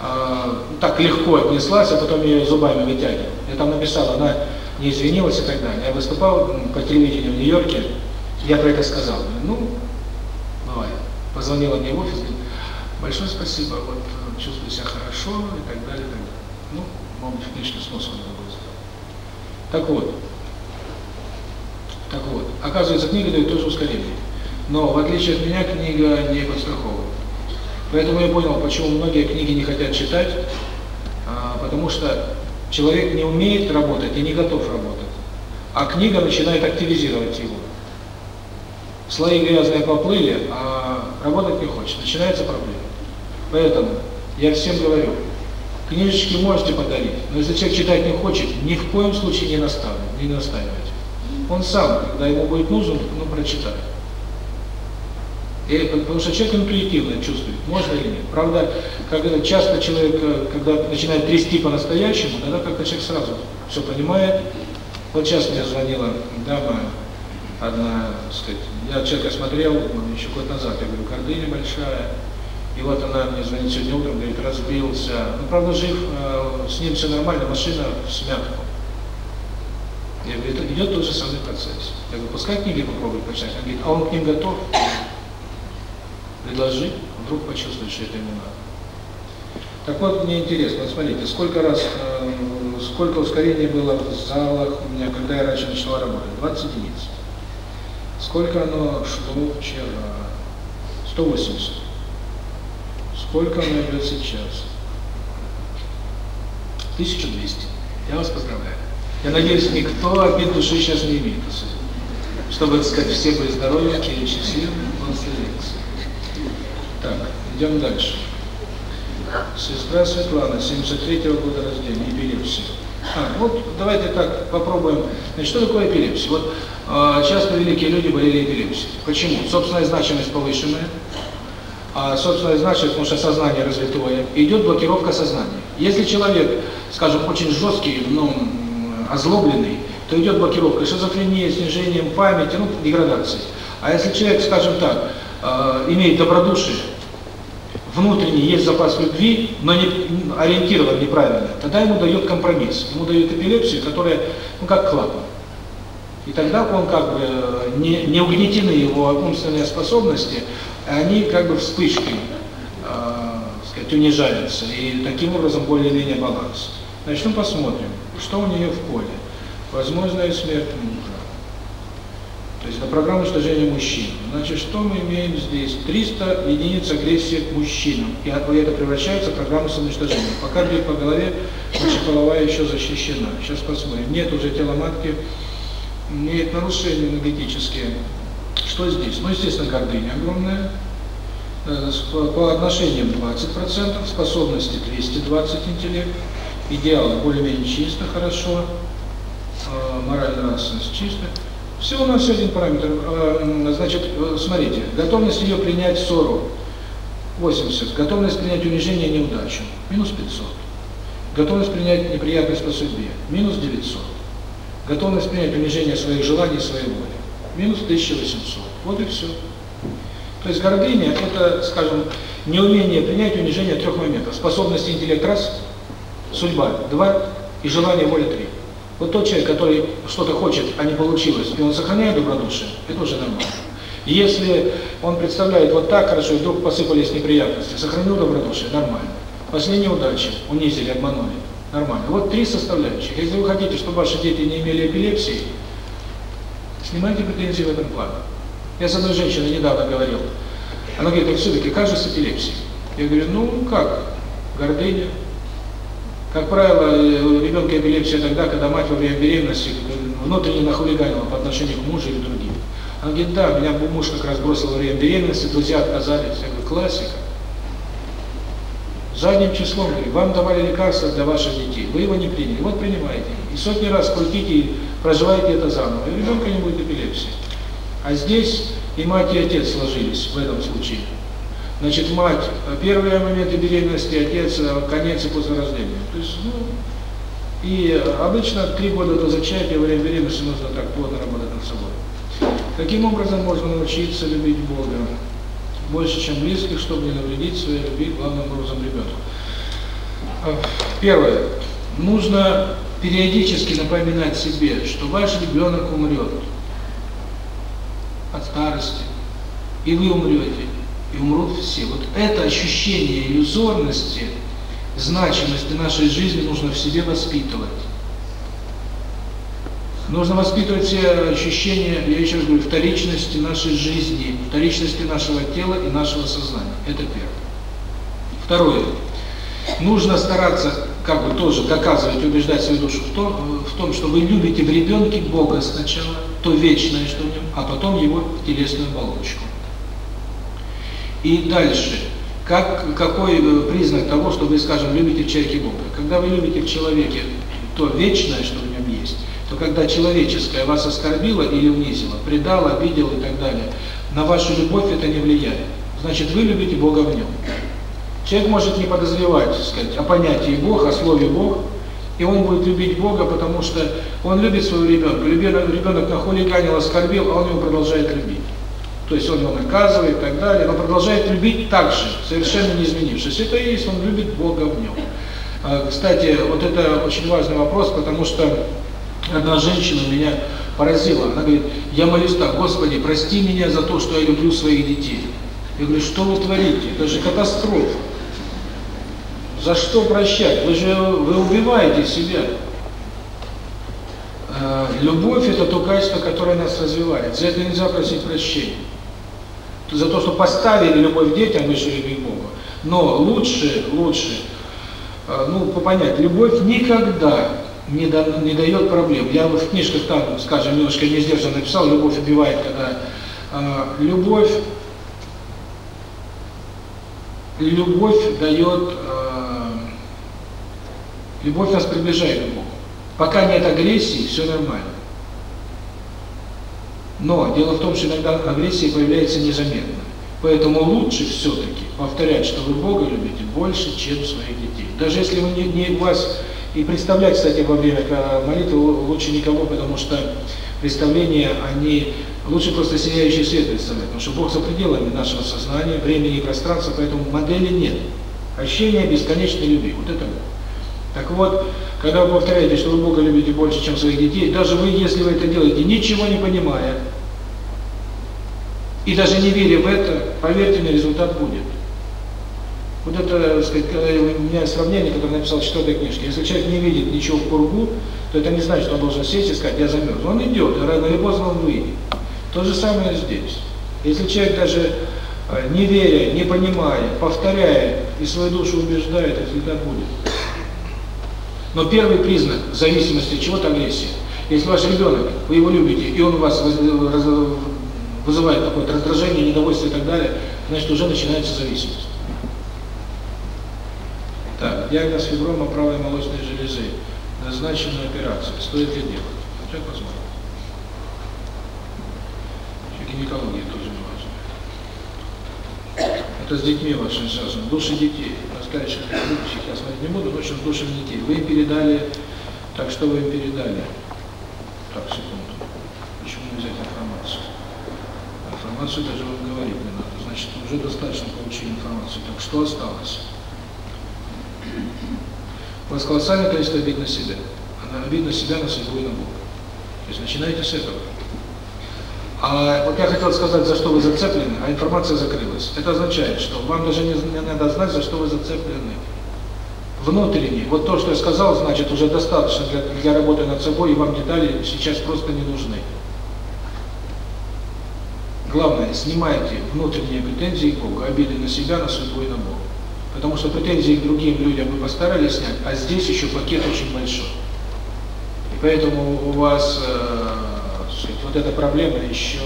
э, так легко отнеслась, а потом ее зубами вытягивал. Я там написал, она не извинилась и так далее. Я выступал по телевидению в Нью-Йорке, я про это сказал. Ну, бывает. Позвонила мне в офис, говорит, большое спасибо, вот э, чувствую себя хорошо и так далее, и так далее. Ну, может, в книжке снос он Так вот, так вот, оказывается, книга дает тоже ускорение. Но, в отличие от меня, книга не подстраховывает. Поэтому я понял, почему многие книги не хотят читать, а, потому что человек не умеет работать и не готов работать. А книга начинает активизировать его. Слои грязные поплыли, а работать не хочет. Начинается проблема. Поэтому я всем говорю, книжечки можете подарить, но если человек читать не хочет, ни в коем случае не наставить, не настаивай он сам, когда ему будет нужен, ну, прочитает. И, потому что человек интуитивно чувствует, можно или нет. Правда, когда часто человек, э, когда начинает трясти по-настоящему, тогда как-то человек сразу все понимает. Вот сейчас мне звонила дама, одна, так сказать, я человека смотрел еще год назад, я говорю, гордыня большая, и вот она мне звонит сегодня утром, говорит, разбился. Ну, правда, жив, э, с ним все нормально, машина смятку. Я говорю, это идет тот же самый процесс. Я говорю, пускай книги попробуй почитать. Он говорит, а он к ним готов. Предложи, вдруг почувствует, что это ему надо. Так вот, мне интересно, вот смотрите, сколько раз, э, сколько ускорений было в залах у меня, когда я раньше начала работать? 20 единиц. Сколько оно шло вчера? 180. Сколько оно идет сейчас? 1200. Я вас поздравляю. Я надеюсь, никто обид души сейчас не имеет. Чтобы, так сказать, все были здоровы, и счастливы, он стрелился. Так, идем дальше. Сестра Светлана, 73-го года рождения, эпилепсия. А, вот давайте так попробуем. Значит, что такое эпилепсия? Вот э, часто великие люди болели эпилепсией. Почему? Собственная значимость повышенная. А собственная значимость, потому что сознание развитое. Идет блокировка сознания. Если человек, скажем, очень жесткий, ну, озлобленный, то идет блокировка шизофрении, снижением памяти, ну, деградации. А если человек, скажем так, имеет добродушие, внутренний есть запас любви, но не ориентирован неправильно, тогда ему дает компромисс, ему дает эпилепсию, которая, ну, как клапан. И тогда он как бы не, не угнетены его умственные способности, они как бы вспышкой, э, сказать, унижаются, и таким образом более-менее баланс. Начнем посмотрим. Что у нее в поле? Возможное смерть мужа. То есть на программу уничтожения мужчин. Значит, что мы имеем здесь? 300 единиц агрессии к мужчинам. И это превращается в программу самоуничтожения. Пока бьет по голове, значит, половая еще защищена. Сейчас посмотрим. Нет уже тела матки, нет нарушения энергетические. Что здесь? Ну, естественно, гордыня огромная. Э, по отношениям 20%, способности 220 интеллект идеалы более-менее чисто, хорошо, моральный нравственность чисто. Все у нас один параметр. Значит, смотрите, готовность ее принять ссору 80, готовность принять унижение неудачу минус 500, готовность принять неприятность по судьбе минус 900, готовность принять унижение своих желаний и своей воли минус 1800. Вот и все. То есть гордыня – это, скажем, неумение принять унижение трех моментов. Способность интеллект – раз – судьба, два и желание воли три. Вот тот человек, который что-то хочет, а не получилось, и он сохраняет добродушие, это уже нормально. Если он представляет вот так хорошо, и вдруг посыпались неприятности, сохранил добродушие, нормально. Пошли неудачи, унизили, обманули, нормально. Вот три составляющих. Если вы хотите, чтобы ваши дети не имели эпилепсии, снимайте претензии в этом плане. Я с одной женщиной недавно говорил, она говорит, все-таки как же с эпилепсией? Я говорю, ну как, гордыня, как правило, у ребенка эпилепсия тогда, когда мать во время беременности внутренне нахулиганила по отношению к мужу или другим. Она говорит, да, меня муж как раз бросил во время беременности, друзья отказались. Я говорю, классика. Задним числом, говорю, вам давали лекарства для ваших детей, вы его не приняли, вот принимаете. И сотни раз крутите и проживаете это заново, и у ребенка не будет эпилепсии. А здесь и мать, и отец сложились в этом случае. Значит, мать, первые моменты беременности, отец, э, конец и после рождения. То есть, ну, и обычно три года до зачатия время беременности нужно так плотно работать над собой. Каким образом можно научиться любить Бога больше, чем близких, чтобы не навредить своей любви главным образом ребенку. Э, первое. Нужно периодически напоминать себе, что ваш ребенок умрет от старости, и вы умрете и умрут все. Вот это ощущение иллюзорности, значимости нашей жизни нужно в себе воспитывать. Нужно воспитывать все ощущения, я еще раз говорю, вторичности нашей жизни, вторичности нашего тела и нашего сознания. Это первое. Второе. Нужно стараться, как бы тоже доказывать, убеждать свою душу в том, в том что вы любите в ребенке Бога сначала, то вечное, что в нем, а потом его телесную оболочку. И дальше, как, какой признак того, что вы, скажем, любите в человеке Бога? Когда вы любите в человеке то вечное, что в нем есть, то когда человеческое вас оскорбило или унизило, предало, обидел и так далее, на вашу любовь это не влияет. Значит, вы любите Бога в нем. Человек может не подозревать, сказать, о понятии Бог, о слове Бог, и он будет любить Бога, потому что он любит своего ребенка. Ребенок, ребенок нахулиганил, оскорбил, а он его продолжает любить. То есть он его наказывает и так далее, но продолжает любить так же, совершенно не изменившись. Это и есть, он любит Бога в нем. А, кстати, вот это очень важный вопрос, потому что одна женщина меня поразила. Она говорит, я молюсь так, Господи, прости меня за то, что я люблю своих детей. Я говорю, что вы творите? Это же катастрофа. За что прощать? Вы же вы убиваете себя. А, любовь – это то качество, которое нас развивает. За это нельзя просить прощения за то, что поставили любовь к детям выше любви к Но лучше, лучше, э, ну, понять, любовь никогда не, да, не дает проблем. Я в книжках там, скажем, немножко не сдержанно написал, любовь убивает, когда э, любовь, любовь дает, э, любовь нас приближает к Богу. Пока нет агрессии, все нормально. Но дело в том, что иногда агрессия появляется незаметно. Поэтому лучше все-таки повторять, что вы Бога любите больше, чем своих детей. Даже если вы не, не вас и представлять, кстати, во время молитвы лучше никого, потому что представления, они лучше просто сияющий свет представлять, потому что Бог за пределами нашего сознания, времени и пространства, поэтому модели нет. Ощущение бесконечной любви. Вот это да. Так вот, когда вы повторяете, что вы Бога любите больше, чем своих детей, даже вы, если вы это делаете, ничего не понимая, и даже не веря в это, поверьте мне, результат будет. Вот это, сказать, у меня сравнение, которое написал в четвертой книжке. Если человек не видит ничего в кургу, то это не значит, что он должен сесть и сказать, я замерз. Он идет, и рано или поздно он выйдет. То же самое здесь. Если человек даже э, не веря, не понимая, повторяет и свою душу убеждает, результат будет. Но первый признак зависимости чего-то агрессия. Если ваш ребенок, вы его любите, и он у вас вызывает какое-то раздражение, недовольство и так далее, значит, уже начинается зависимость. Так, диагноз фиброма правой молочной железы. Назначена операция. Стоит ли делать? Как возможно? Еще гинекология тоже важна. Это с детьми вашим связано. Души детей. Настоящих будущих я смотреть не буду, но очень души детей. Вы им передали, так что вы им передали. Так, секунду. Почему нельзя это информацию, даже вам говорить не надо. Значит, уже достаточно получили информацию. Так что осталось? У вас колоссальное обидно себя. Она обидно себя, на судьбу и на Бога. То есть начинайте с этого. А вот я хотел сказать, за что вы зацеплены, а информация закрылась. Это означает, что вам даже не, не надо знать, за что вы зацеплены. Внутренне. Вот то, что я сказал, значит, уже достаточно для, для работы над собой, и вам детали сейчас просто не нужны. Главное, снимайте внутренние претензии к Богу, обиды на себя, на судьбу и на Бога. Потому что претензии к другим людям вы постарались снять, а здесь еще пакет очень большой. И поэтому у вас э, вот эта проблема еще,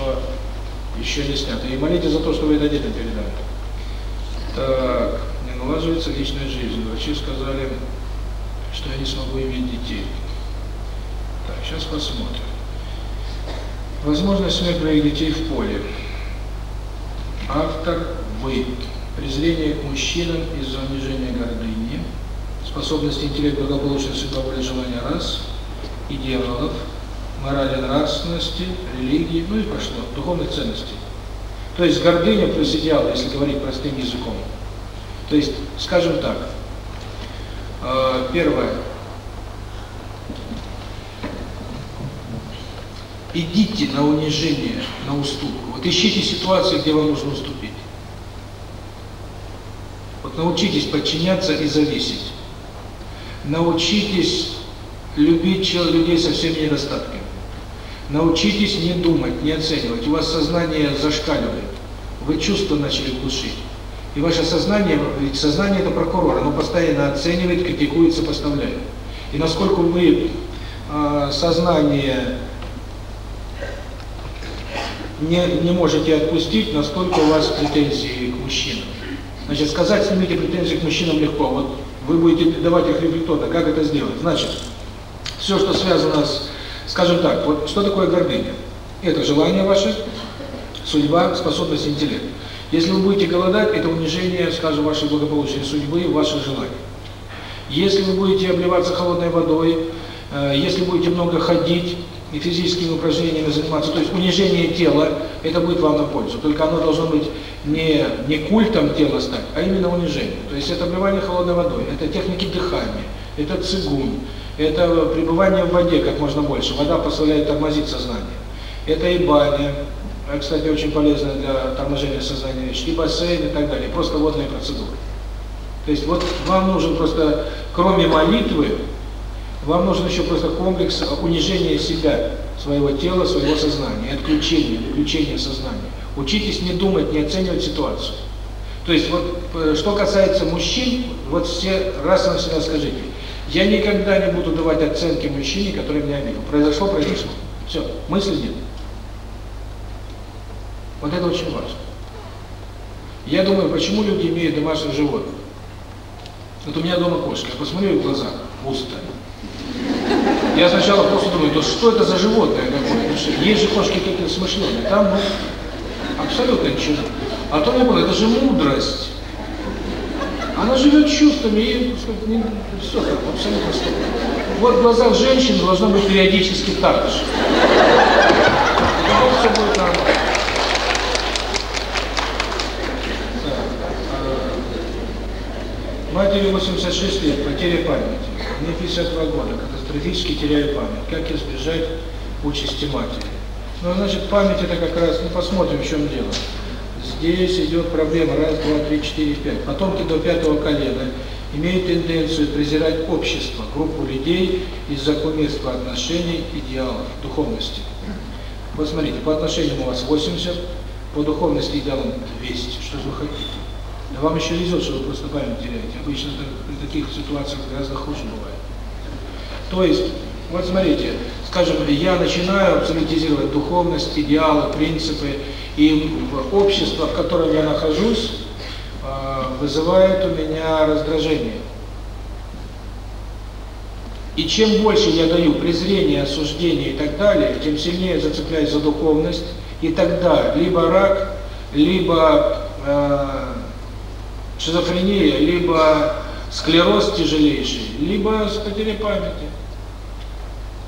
еще не снята. И молитесь за то, что вы это детям передали. Так, не налаживается личная жизнь. Врачи сказали, что я не смогу иметь детей. Так, сейчас посмотрим возможность смерть моих детей в поле. Автор вы. Презрение к мужчинам из-за унижения гордыни, способность интеллект благополучия судьбовое желание раз и дьяволов, морали нравственности, религии, ну и пошло, духовных ценностей. То есть гордыня плюс идеал, если говорить простым языком. То есть, скажем так, э, первое, идите на унижение, на уступку. Вот ищите ситуации, где вам нужно уступить. Вот научитесь подчиняться и зависеть. Научитесь любить людей со всеми недостатками. Научитесь не думать, не оценивать. У вас сознание зашкаливает. Вы чувства начали глушить. И ваше сознание, ведь сознание это прокурор, оно постоянно оценивает, критикует, сопоставляет. И насколько вы э, сознание не, не можете отпустить, насколько у вас претензии к мужчинам. Значит, сказать, снимите претензии к мужчинам легко. Вот вы будете давать их рефлекторно. Как это сделать? Значит, все, что связано с, скажем так, вот что такое гордыня? Это желание ваше, судьба, способность, интеллект. Если вы будете голодать, это унижение, скажем, вашей благополучной судьбы, ваших желаний. Если вы будете обливаться холодной водой, э, если будете много ходить, и физическими упражнениями заниматься. То есть унижение тела, это будет вам на пользу. Только оно должно быть не, не культом тела стать, а именно унижение. То есть это обливание холодной водой, это техники дыхания, это цигун, это пребывание в воде как можно больше. Вода позволяет тормозить сознание. Это и баня, кстати, очень полезно для торможения сознания вещи, и бассейн и так далее, просто водные процедуры. То есть вот вам нужен просто, кроме молитвы, вам нужен еще просто комплекс унижения себя, своего тела, своего сознания, отключения, отключения сознания. Учитесь не думать, не оценивать ситуацию. То есть вот э, что касается мужчин, вот все раз и навсегда скажите, я никогда не буду давать оценки мужчине, который меня обидел. Произошло, произошло. Все, мысли нет. Вот это очень важно. Я думаю, почему люди имеют домашних животных? Вот у меня дома кошка, я посмотрю в глаза, мусор я сначала просто думаю, то что это за животное «Ну, есть же кошки какие-то смышленые. Там, ну, абсолютно ничего. А то я понял, это же мудрость. Она живет чувствами, и не, все там, абсолютно стоит. Вот в глазах женщин должно быть периодически так же. будет нормально. Матери 86 лет, потеря памяти. Мне 52 года, катастрофически теряю память. Как избежать участи матери? Ну, значит, память это как раз, ну, посмотрим, в чем дело. Здесь идет проблема, раз, два, три, четыре, пять. Потомки до пятого колена имеют тенденцию презирать общество, группу людей из-за кумирства отношений, идеалов, духовности. Вот по отношениям у вас 80, по духовности идеалам 200. Что же вы хотите? Я вам еще везет, что вы просто память теряете. Обычно при таких ситуациях гораздо хуже бывает. То есть, вот смотрите, скажем, я начинаю абсолютизировать духовность, идеалы, принципы, и общество, в котором я нахожусь, а, вызывает у меня раздражение. И чем больше я даю презрение, осуждение и так далее, тем сильнее я зацепляюсь за духовность, и тогда либо рак, либо э, шизофрения, либо склероз тяжелейший, либо с памяти.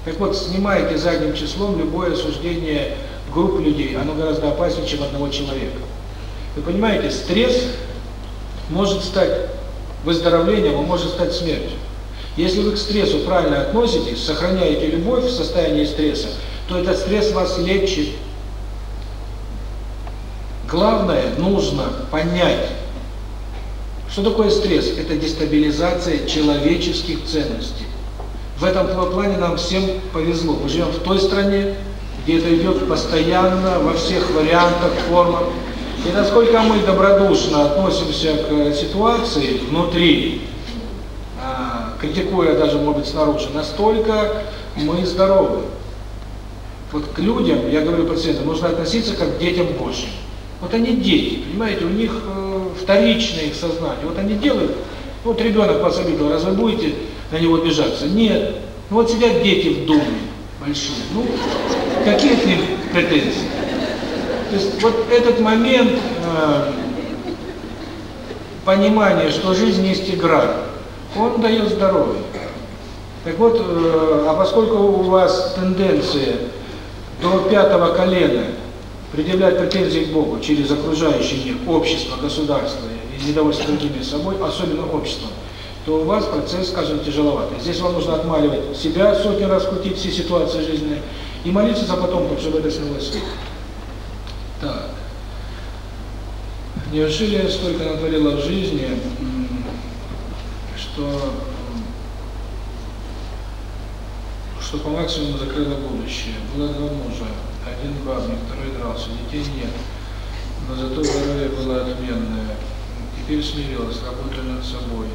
Так вот, снимайте задним числом любое суждение групп людей, оно гораздо опаснее, чем одного человека. Вы понимаете, стресс может стать выздоровлением, он может стать смертью. Если вы к стрессу правильно относитесь, сохраняете любовь в состоянии стресса, то этот стресс вас лечит. Главное, нужно понять, что такое стресс? Это дестабилизация человеческих ценностей. В этом плане нам всем повезло. Мы живем в той стране, где это идет постоянно, во всех вариантах, формах. И насколько мы добродушно относимся к э, ситуации внутри, а, критикуя даже, может быть, снаружи, настолько мы здоровы. Вот к людям, я говорю пациентам, нужно относиться как к детям Божьим. Вот они дети, понимаете, у них э, вторичное их сознание. Вот они делают, вот ребенок вас обидел, раз вы будете на него обижаться? Нет. Ну вот сидят дети в доме большие, ну какие к ним претензии? То есть вот этот момент э, понимания, что жизнь есть игра, он дает здоровье. Так вот, э, а поскольку у вас тенденция до пятого колена – предъявлять претензии к Богу через окружающий мир, общество, государство и недовольство другими собой, особенно обществом, то у вас процесс, скажем, тяжеловатый. Здесь вам нужно отмаливать себя, сотни раз крутить все ситуации жизненные, и молиться за потомков, чтобы это снялось. Так. Неужели столько натворила в жизни, что что по максимуму закрыла будущее? Было два мужа. Один важный, второй дрался, детей нет. Но зато здоровье было отменное. Теперь смирилась, работаю над собой.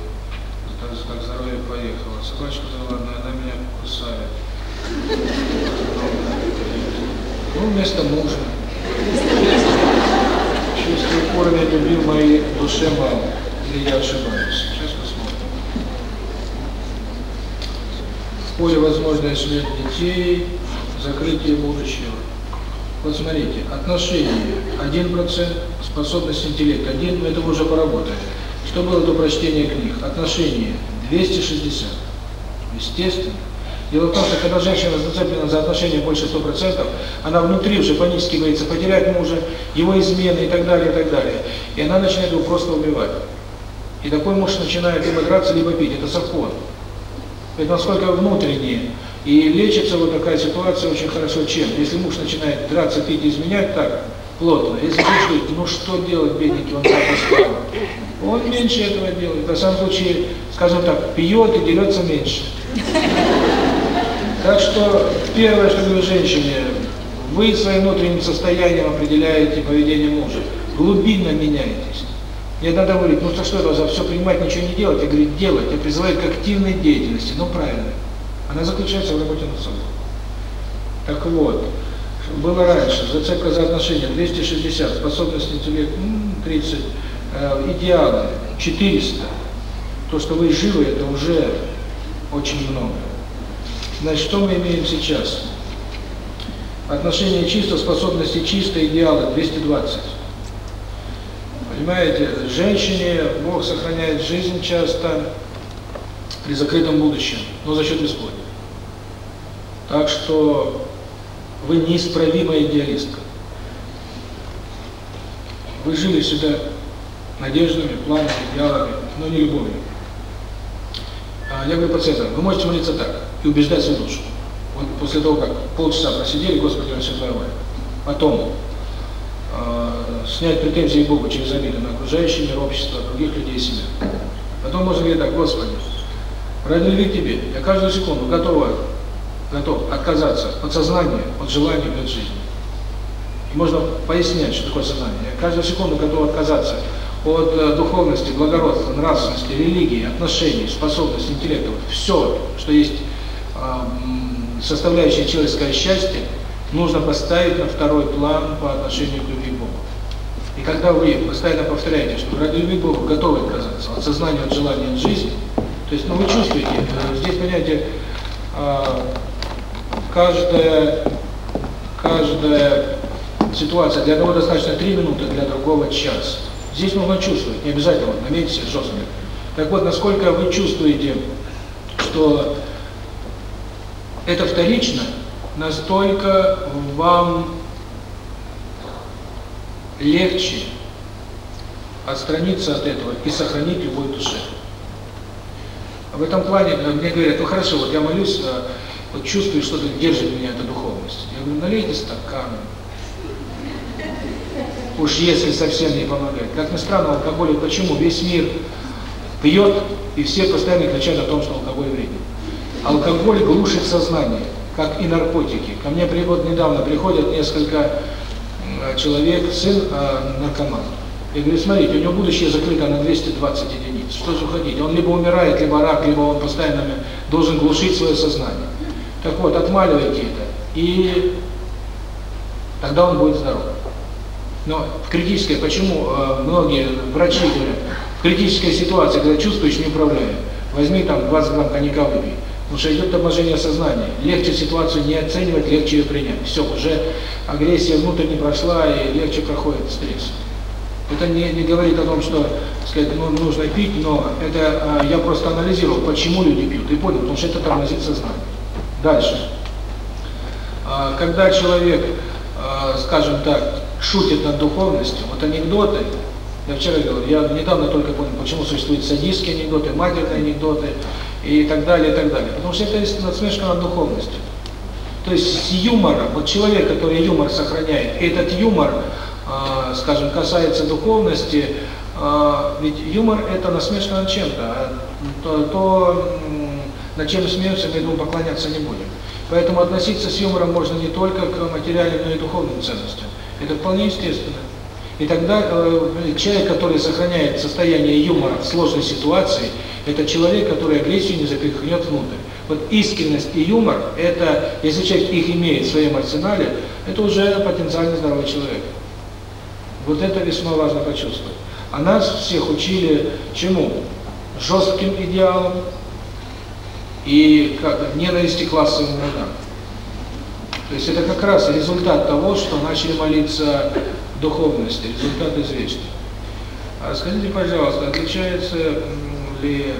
Так, так здоровье поехало. Собачка заладная, она меня кусает. Ну, вместо мужа. Чувство корня любил моей душе мало. Или я ошибаюсь? Сейчас посмотрим. В поле возможная смерть детей, закрытие будущего. Посмотрите, смотрите, отношение 1%, способность интеллекта 1, но это уже поработали. Что было до прочтения книг? Отношение 260. Естественно. Дело в том, что когда женщина зацеплена за отношения больше 100%, она внутри уже панически боится потерять мужа, его измены и так далее, и так далее. И она начинает его просто убивать. И такой муж начинает либо драться, либо пить. Это закон. Это насколько внутренние и лечится вот такая ситуация очень хорошо чем? Если муж начинает драться, пить, изменять так плотно, если муж говорит, ну что делать, бедненький, он так запускал. Он меньше этого делает. На самом случае, скажем так, пьет и дерется меньше. Так что первое, что говорю женщине, вы своим внутренним состоянием определяете поведение мужа. Глубинно меняетесь. И иногда говорит, ну что, что я все принимать, ничего не делать? Я говорю, делать. Я призываю к активной деятельности. но правильно. Она заключается в работе над собой. Так вот, было раньше, зацепка за отношения 260, способность интеллект 30, идеалы 400. То, что вы живы, это уже очень много. Значит, что мы имеем сейчас? отношения чисто, способности чисто, идеалы 220. Понимаете, женщине Бог сохраняет жизнь часто при закрытом будущем но за счет бесплодия. Так что вы неисправимая идеалистка. Вы жили всегда надеждами, планами, идеалами, но не любовью. А, я говорю пациентам, вы можете молиться так и убеждать свою душу. Вот после того, как полчаса просидели, Господи, он все здоровое. Потом э, снять претензии Богу через обиды на окружающий мир, общество, других людей, и себя. Потом можно говорить так, Господи, родили тебе. Я каждую секунду готова, готов отказаться от сознания, от желания от жизни. И можно пояснять, что такое сознание. Я каждую секунду готова отказаться от э, духовности, благородства, нравственности, религии, отношений, способности, интеллекта. Все, что есть составляющая человеческое счастье, нужно поставить на второй план по отношению к любви к Богу. И когда вы постоянно повторяете, что ради любви Бога Богу готовы отказаться от сознания, от желания, от жизни – то есть, ну вы чувствуете, здесь, понимаете, а, каждая, каждая ситуация для одного достаточно 3 минуты, для другого час. Здесь можно чувствовать, не обязательно, наметьте жестко. Так вот, насколько вы чувствуете, что это вторично, настолько вам легче отстраниться от этого и сохранить любовь души. В этом плане мне говорят, ну хорошо, вот я молюсь, вот чувствую, что-то держит меня эта духовность. Я говорю, налейте стакан. Уж если совсем не помогает. Как ни странно, алкоголь, почему весь мир пьет, и все постоянно кричат о том, что алкоголь вреден. Алкоголь глушит сознание, как и наркотики. Ко мне вот недавно приходят несколько человек, сын э, наркоман. И говорю, смотрите, у него будущее закрыто на 220 единиц. Что же уходить? Он либо умирает, либо рак, либо он постоянно должен глушить свое сознание. Так вот, отмаливайте это, и тогда он будет здоров. Но в критической, почему э, многие врачи говорят, в критической ситуации, когда чувствуешь, не управляю, возьми там 20 грамм коньяка выпей. Потому что идет торможение сознания. Легче ситуацию не оценивать, легче ее принять. Все, уже агрессия внутрь не прошла и легче проходит стресс. Это не, не говорит о том, что сказать, ну, нужно пить, но это э, я просто анализировал, почему люди пьют, и понял, потому что это тормозит сознание. Дальше. Э, когда человек, э, скажем так, шутит над духовностью, вот анекдоты, я вчера говорил, я недавно только понял, почему существуют садистские анекдоты, матерные анекдоты и так далее, и так далее. Потому что это есть над духовностью. То есть с юмора, вот человек, который юмор сохраняет, этот юмор скажем, касается духовности, ведь юмор – это насмешка над чем-то, а то, то над чем смеемся, мы этому поклоняться не будем. Поэтому относиться с юмором можно не только к материальным, но и духовным ценностям. Это вполне естественно. И тогда э, человек, который сохраняет состояние юмора в сложной ситуации, это человек, который агрессию не запихнет внутрь. Вот искренность и юмор, это, если человек их имеет в своем арсенале, это уже потенциально здоровый человек. Вот это весьма важно почувствовать. А нас всех учили чему? Жестким идеалам и как, ненависти классовым врагам. То есть это как раз результат того, что начали молиться духовности, результат известен. А скажите, пожалуйста, отличается ли э,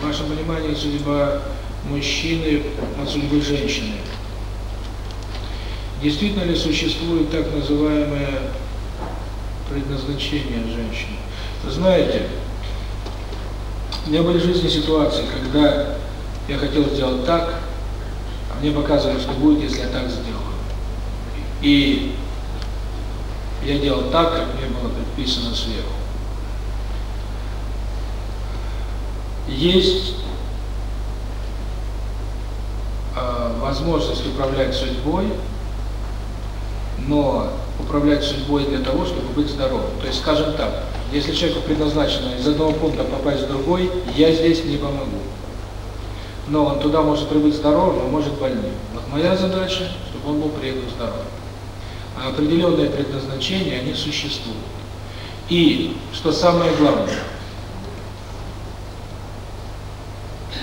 в вашем понимании судьба мужчины от судьбы женщины? Действительно ли существует так называемая предназначение женщины. Знаете, у меня были в жизни ситуации, когда я хотел сделать так, а мне показывали, что будет, если я так сделаю. И я делал так, как мне было предписано сверху. Есть возможность управлять судьбой, но управлять судьбой для того, чтобы быть здоровым. То есть, скажем так, если человеку предназначено из одного пункта попасть в другой, я здесь не помогу. Но он туда может прибыть здоровым, а может больным. Вот моя задача, чтобы он был прибыл здоровым. А определенные предназначения, они существуют. И, что самое главное,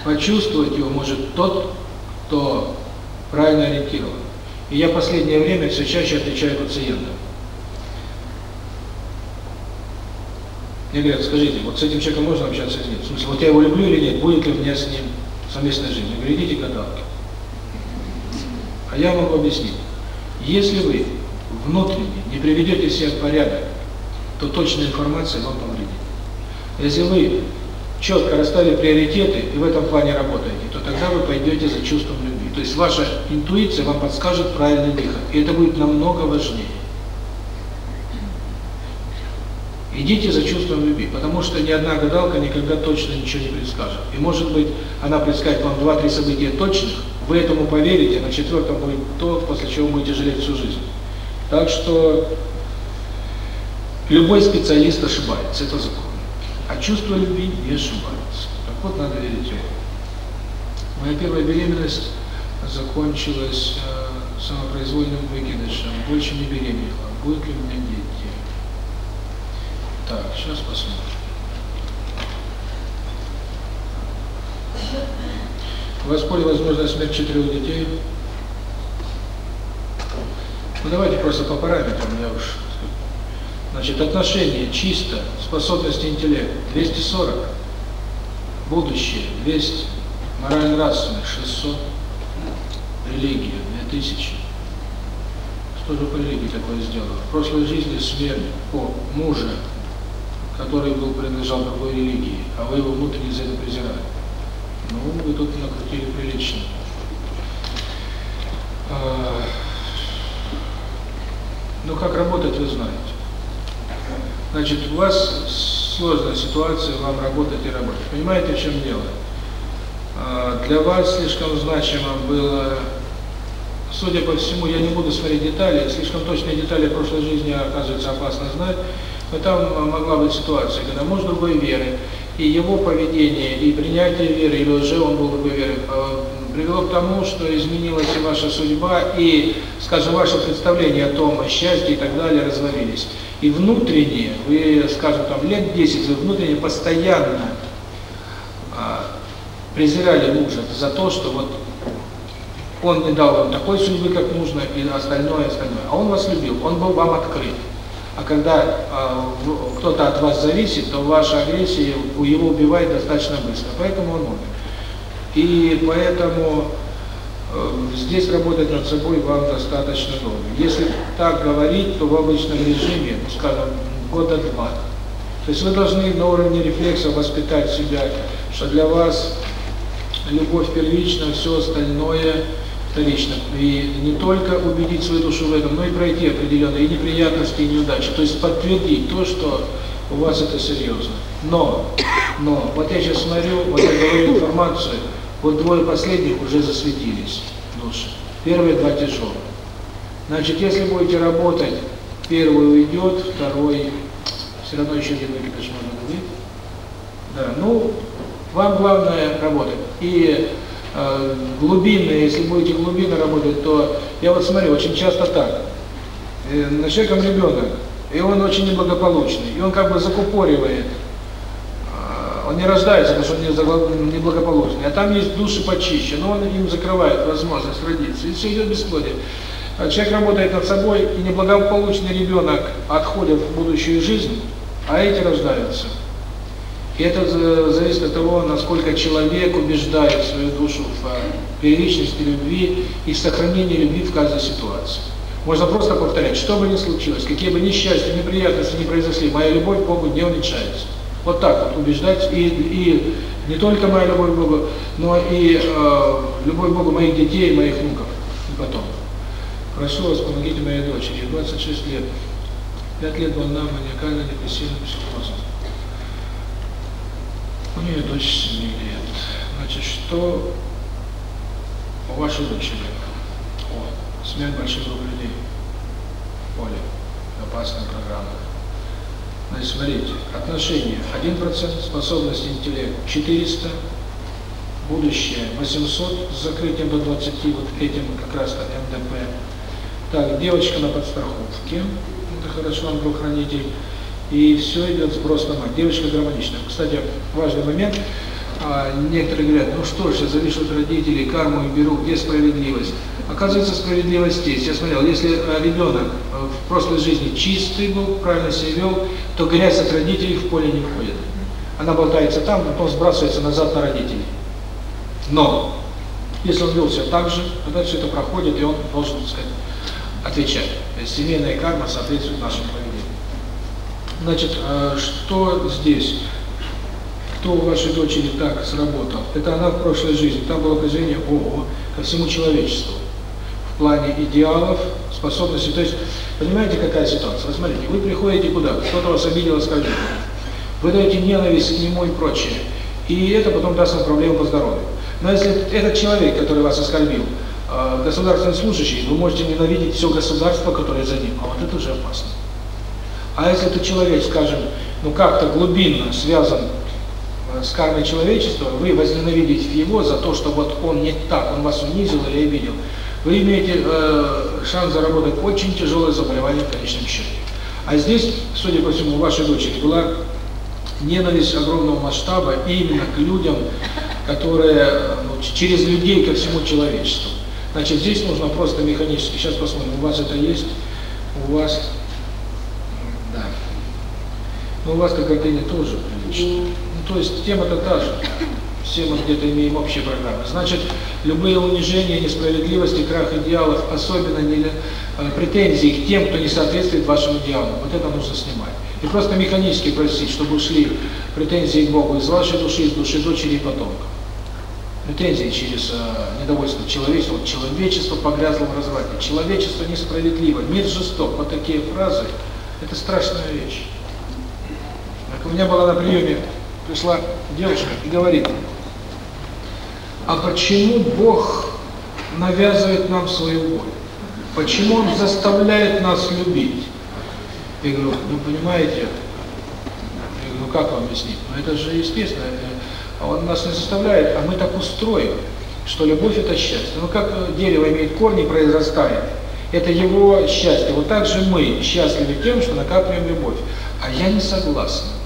почувствовать его может тот, кто правильно ориентирован. И я в последнее время все чаще отвечаю пациентам. Мне говорят, скажите, вот с этим человеком можно общаться или нет? В смысле, вот я его люблю или нет? Будет ли у меня с ним совместная жизнь? Я говорю, идите гадалки. А я могу объяснить. Если вы внутренне не приведете себя в порядок, то точная информация вам повредит. Если вы четко расставили приоритеты и в этом плане работаете, то тогда вы пойдете за чувством то есть ваша интуиция вам подскажет правильный выход. И это будет намного важнее. Идите за чувством любви, потому что ни одна гадалка никогда точно ничего не предскажет. И может быть, она предскажет вам 2-3 события точных, вы этому поверите, а на четвертом будет то, после чего будете жалеть всю жизнь. Так что любой специалист ошибается, это закон. А чувство любви не ошибается. Так вот, надо верить ему. Моя первая беременность закончилось э, самопроизвольным выкидышем. Больше не беременела. Будут ли у меня дети? Так, сейчас посмотрим. Воспользовалась возможность смерть четырех детей. Ну давайте просто по параметрам я уж. Значит, отношение чисто, способности интеллект 240, будущее 200, морально-нравственных 600 религия, на тысячи. Что же по такое сделано? В прошлой жизни смерть по мужа, который был принадлежал другой религии, а вы его внутренне за это презирали. Ну, вы тут накрутили прилично. Ну, как работать, вы знаете. Значит, у вас сложная ситуация, вам работать и работать. Понимаете, в чем дело? Для вас слишком значимо было Судя по всему, я не буду свои детали, слишком точные детали прошлой жизни, а, оказывается, опасно знать, но там а, могла быть ситуация, когда муж другой веры, и его поведение, и принятие веры, и уже он был другой веры, а, привело к тому, что изменилась и ваша судьба, и, скажем, ваше представление о том, о счастье и так далее развалились. И внутренне, вы, скажем, там лет 10, вы внутренне постоянно презирали мужа за то, что вот он не дал вам такой судьбы, как нужно, и остальное, и остальное. А он вас любил, он был вам открыт. А когда э, кто-то от вас зависит, то ваша агрессия его убивает достаточно быстро. Поэтому он умер. И поэтому э, здесь работать над собой вам достаточно долго. Если так говорить, то в обычном режиме, скажем, года два. То есть вы должны на уровне рефлекса воспитать себя, что для вас любовь первична, все остальное – вторично. И не только убедить свою душу в этом, но и пройти определенные неприятности и неудачи. То есть подтвердить то, что у вас это серьезно. Но, но, вот я сейчас смотрю, вот я говорю информацию, вот двое последних уже засветились души. Первые два тяжелые. Значит, если будете работать, первый уйдет, второй все равно еще один выкипыш можно будет. Да, ну, вам главное работать. И глубинные, если будете глубинно работать, то я вот смотрю, очень часто так. На человеком ребенок, и он очень неблагополучный, и он как бы закупоривает. Он не рождается, потому что он неблагополучный, а там есть души почище, но он им закрывает возможность родиться, и все идет бесплодие. Человек работает над собой, и неблагополучный ребенок отходит в будущую жизнь, а эти рождаются. И это зависит от того, насколько человек убеждает свою душу в э, периодичности любви и сохранении любви в каждой ситуации. Можно просто повторять, что бы ни случилось, какие бы несчастья, неприятности не произошли, моя любовь к Богу не уменьшается. Вот так вот убеждать и, и не только моя любовь к Богу, но и э, любовь к Богу моих детей, моих внуков и потом. Прошу вас, помогите моей дочери, 26 лет. 5 лет больна маниакально-депрессивным психозом. У нее дочь 7 лет. Значит, что у вашего дочери? О, смерть больших групп людей. Оля, опасная программа. Значит, смотрите, отношения 1%, способность интеллект 400, будущее 800, с закрытием до 20, вот этим как раз МДП. Так, девочка на подстраховке, это хорошо, он был хранитель. И все идет сброс на мать. Девочка гармонична. Кстати, важный момент. Некоторые говорят, ну что ж, завишу от родителей, карму и беру, где справедливость? Оказывается, справедливость есть. Я смотрел, если ребенок в прошлой жизни чистый был, правильно себя вел, то грязь от родителей в поле не входит. Она болтается там, потом сбрасывается назад на родителей. Но, если он вел себя так же, тогда все это проходит, и он должен, так сказать, отвечать. То есть семейная карма соответствует нашему поведению. Значит, а что здесь? Кто у вашей дочери так сработал? Это она в прошлой жизни. Там было движение ООО ко всему человечеству. В плане идеалов, способностей. То есть, понимаете, какая ситуация? Смотрите, вы приходите куда? кто-то вас обидел, скажет, вы даете ненависть к нему и прочее. И это потом даст вам проблему по здоровью. Но если этот человек, который вас оскорбил, а, государственный служащий, вы можете ненавидеть все государство, которое за ним. А вот это уже опасно. А если этот человек, скажем, ну как-то глубинно связан э, с кармой человечества, вы возненавидите его за то, что вот он не так, он вас унизил или обидел, вы имеете э, шанс заработать очень тяжелое заболевание в конечном счете. А здесь, судя по всему, у вашей дочери была ненависть огромного масштаба именно к людям, которые ну, через людей ко всему человечеству. Значит, здесь нужно просто механически, сейчас посмотрим, у вас это есть, у вас но у вас когогения тоже прилично. Ну, то есть тема-то та же. Все мы где-то имеем общие программы. Значит, любые унижения, несправедливости, крах идеалов, особенно не, э, претензии к тем, кто не соответствует вашим идеалам. Вот это нужно снимать. И просто механически просить, чтобы ушли претензии к Богу из вашей души, из души дочери и потомка. Претензии через э, недовольство человечества. Вот человечество погрязло в разврате. Человечество несправедливо. Мир жесток. Вот такие фразы. Это страшная вещь. У меня была на приеме, пришла девушка и говорит, а почему Бог навязывает нам свою боль? Почему Он заставляет нас любить? Я говорю, ну понимаете, я говорю, ну как вам объяснить? Ну это же естественно, Он нас не заставляет, а мы так устроим, что любовь – это счастье. Ну как дерево имеет корни и произрастает, это его счастье. Вот так же мы счастливы тем, что накапливаем любовь. А я не согласна.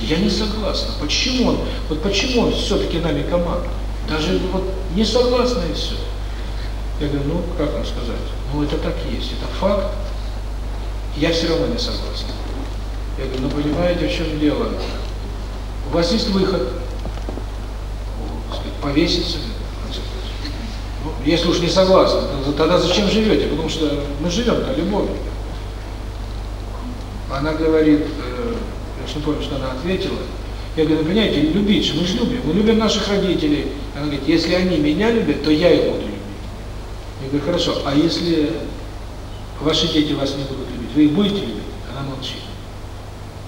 Я не согласна. Почему он, вот почему он все-таки нами команда? Даже вот не согласна и все. Я говорю, ну как вам сказать? Ну это так и есть, это факт. Я все равно не согласна. Я говорю, ну понимаете, в чем дело? У вас есть выход. Сказать, повеситься. Ну, если уж не согласны, тогда зачем живете? Потому что мы живем на любовь. Она говорит, что только что она ответила, я говорю, понимаете, любить, мы же любим, мы любим наших родителей. Она говорит, если они меня любят, то я их буду любить. Я говорю, хорошо, а если ваши дети вас не будут любить, вы их будете любить? Она молчит.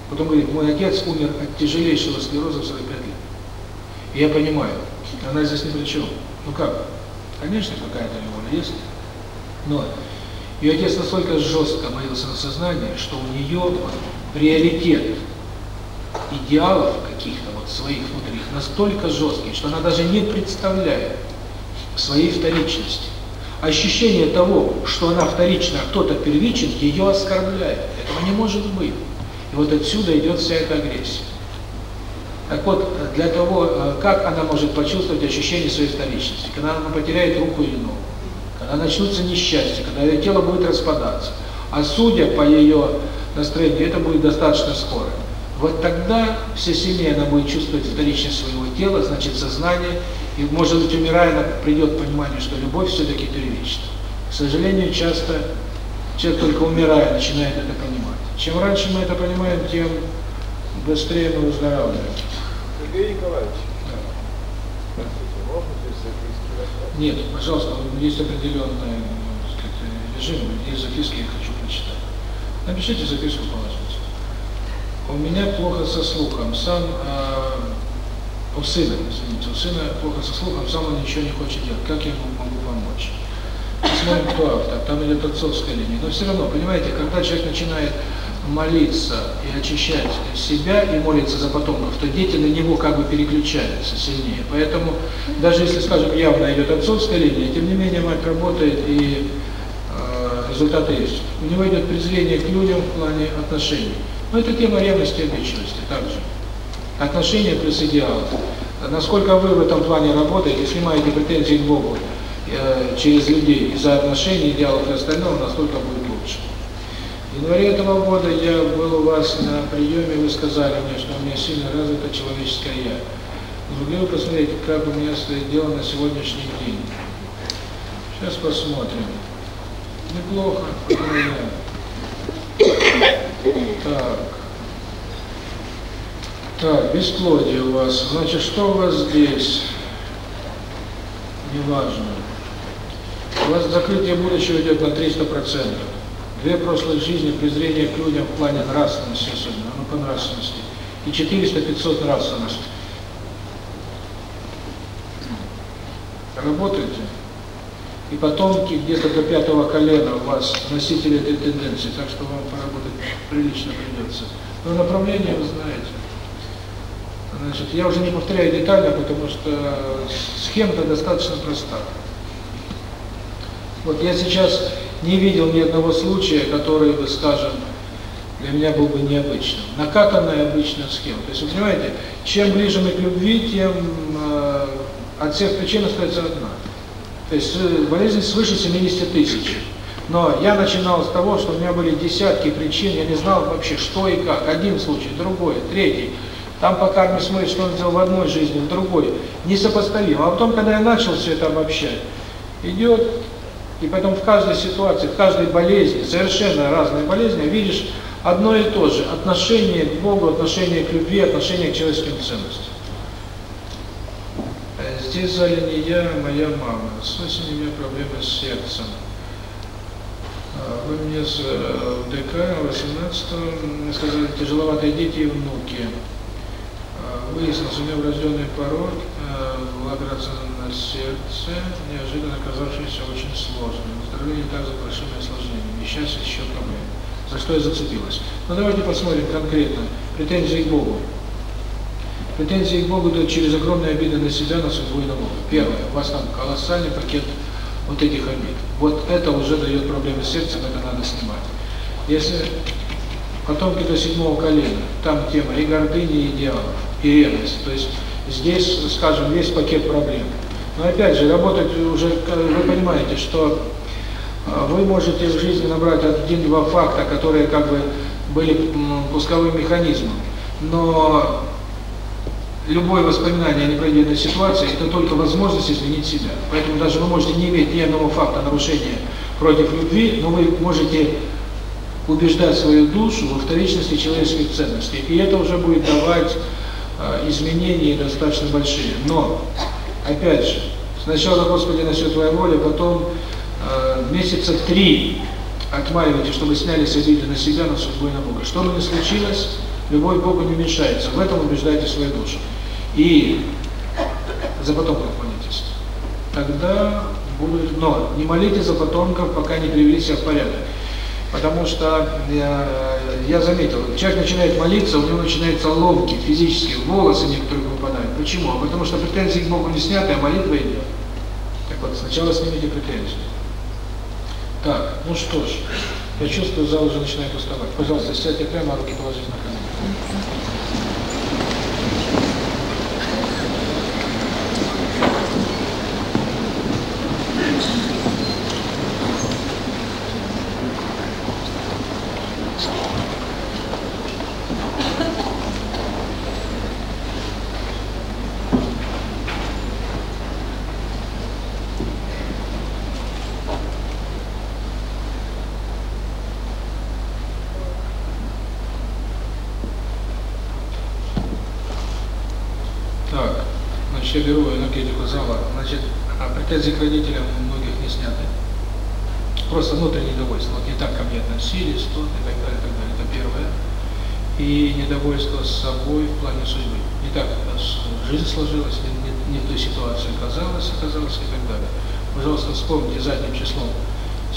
Потом говорит, мой отец умер от тяжелейшего склероза в 45 лет. И я понимаю, она здесь ни при чем. Ну как? Конечно, какая-то неволя есть. Но ее отец настолько жестко молился на сознание, что у нее приоритет идеалов каких-то вот своих внутренних настолько жестких, что она даже не представляет своей вторичности. Ощущение того, что она вторична, а кто-то первичен, ее оскорбляет. Этого не может быть. И вот отсюда идет вся эта агрессия. Так вот, для того, э, как она может почувствовать ощущение своей вторичности, когда она потеряет руку или ногу, когда начнутся несчастья, когда ее тело будет распадаться. А судя по ее настроению, это будет достаточно скоро. Вот тогда все сильнее она будет чувствовать вторичность своего тела, значит, сознание, и, может быть, умирая, она придет понимание, что любовь все-таки первична. К сожалению, часто человек только умирая начинает это понимать. Чем раньше мы это понимаем, тем быстрее мы выздоравливаем. Сергей Николаевич, да. можно здесь записки? Нет, пожалуйста, есть определенный сказать, режим, есть записки, я хочу прочитать. Напишите записку, пожалуйста. У меня плохо со слухом. Сам э, у сына, извините, у сына плохо со слухом, сам он ничего не хочет делать. Как я ему могу помочь? Посмотрим, кто автор, там идет отцовская линия. Но все равно, понимаете, когда человек начинает молиться и очищать себя и молиться за потомков, то дети на него как бы переключаются сильнее. Поэтому даже если, скажем, явно идет отцовская линия, тем не менее мать работает и э, результаты есть. У него идет презрение к людям в плане отношений. Но это тема ревности и обидчивости также. Отношения плюс идеалы. Насколько вы в этом плане работаете, снимаете претензии к Богу э, через людей из-за отношений, идеалов и остального, насколько будет лучше. В январе этого года я был у вас на приеме, вы сказали мне, что у меня сильно развито человеческое «я». Не могли бы посмотреть, как у меня стоит дело на сегодняшний день? Сейчас посмотрим. Неплохо. Неплохо. Так. Так, бесплодие у вас. Значит, что у вас здесь? Неважно. У вас закрытие будущего идет на 300%. Две прошлых жизни презрение к людям в плане нравственности особенно, ну по нравственности. И 400-500 нравственности. Работаете? и потомки где-то до пятого колена у вас носители этой тенденции, так что вам поработать прилично придется. Но направление вы знаете. Значит, я уже не повторяю детально, потому что схема достаточно проста. Вот я сейчас не видел ни одного случая, который бы, скажем, для меня был бы необычным. Накатанная обычная схема. То есть, вы понимаете, чем ближе мы к любви, тем э, от всех причин остается одна – то есть э, болезнь свыше 70 тысяч. Но я начинал с того, что у меня были десятки причин, я не знал вообще, что и как. Один случай, другой, третий. Там по карме смотрит, что он взял в одной жизни, в другой. Несопоставимо. А потом, когда я начал все это обобщать, идет, и потом в каждой ситуации, в каждой болезни, совершенно разные болезни, видишь одно и то же. Отношение к Богу, отношение к любви, отношение к человеческим ценностям. Стизали не я, а моя мама. С осени у меня проблемы с сердцем. А, Вы мне с ДК 18 сказали, тяжеловатые дети и внуки. Выяснилось, у меня врожденный порог, лабирация на сердце, неожиданно оказавшийся очень сложным. Здоровье также большими осложнениями. И сейчас еще проблемы. За что я зацепилась. Но давайте посмотрим конкретно. Претензии к Богу. Претензии могут Богу через огромные обиды на себя, на судьбу и на Бога. Первое, у вас там колоссальный пакет вот этих обид. Вот это уже дает проблемы сердца, это надо снимать. Если потомки до седьмого колена, там тема и гордыни, и дьяволов, и ревность. То есть здесь, скажем, весь пакет проблем. Но опять же, работать уже, вы понимаете, что вы можете в жизни набрать один-два факта, которые как бы были пусковым механизмом. Но любое воспоминание о неприятной ситуации – это только возможность изменить себя. Поэтому даже вы можете не иметь ни одного факта нарушения против любви, но вы можете убеждать свою душу во вторичности человеческих ценностей. И это уже будет давать э, изменения достаточно большие. Но, опять же, сначала, Господи, насчет Твоя воля, потом э, месяца три отмаливайте, чтобы сняли с на себя, на судьбу и на Бога. Что бы ни случилось, любовь Богу не уменьшается. В этом убеждайте свою душу и за потомков молитесь. Тогда будет но не молитесь за потомков, пока не привели себя в порядок. Потому что я, я заметил, человек начинает молиться, у него начинаются ломки физические, волосы некоторые выпадают. Почему? Потому что претензии к Богу не сняты, а молитва идет. Так вот, сначала снимите претензии. Так, ну что ж, я чувствую, зал уже начинает уставать. Пожалуйста, сядьте прямо, руки положите на колени.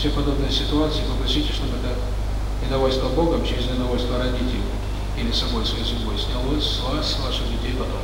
все подобные ситуации попросите, чтобы это недовольство Богом через недовольство родителей или собой, своей судьбой снялось с вас, с ваших детей потом.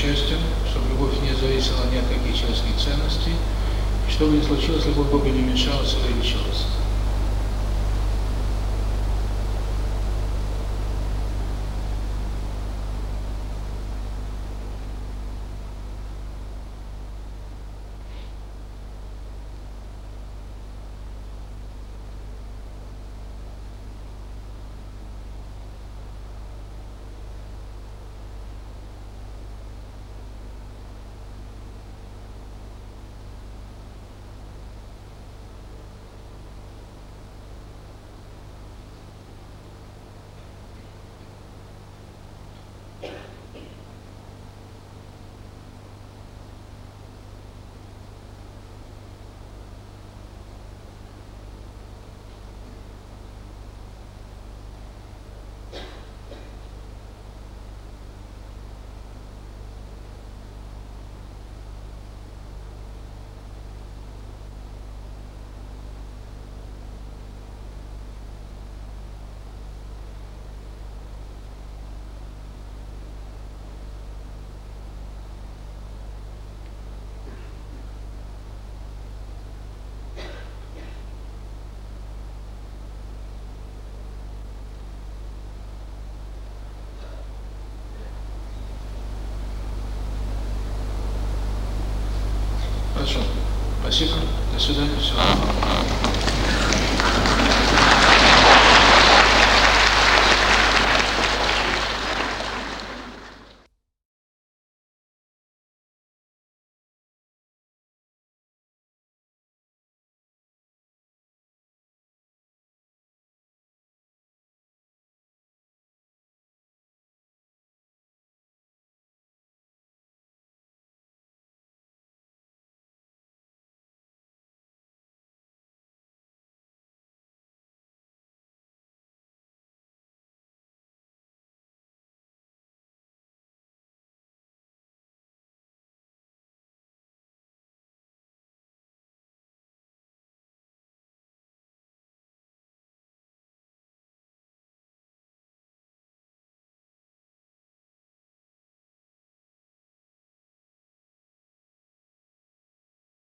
обществен, чтобы любовь не зависела ни от каких человеческих ценностей, и чтобы не случилось, любовь Бога не уменьшалась и увеличилась. 是的，是吧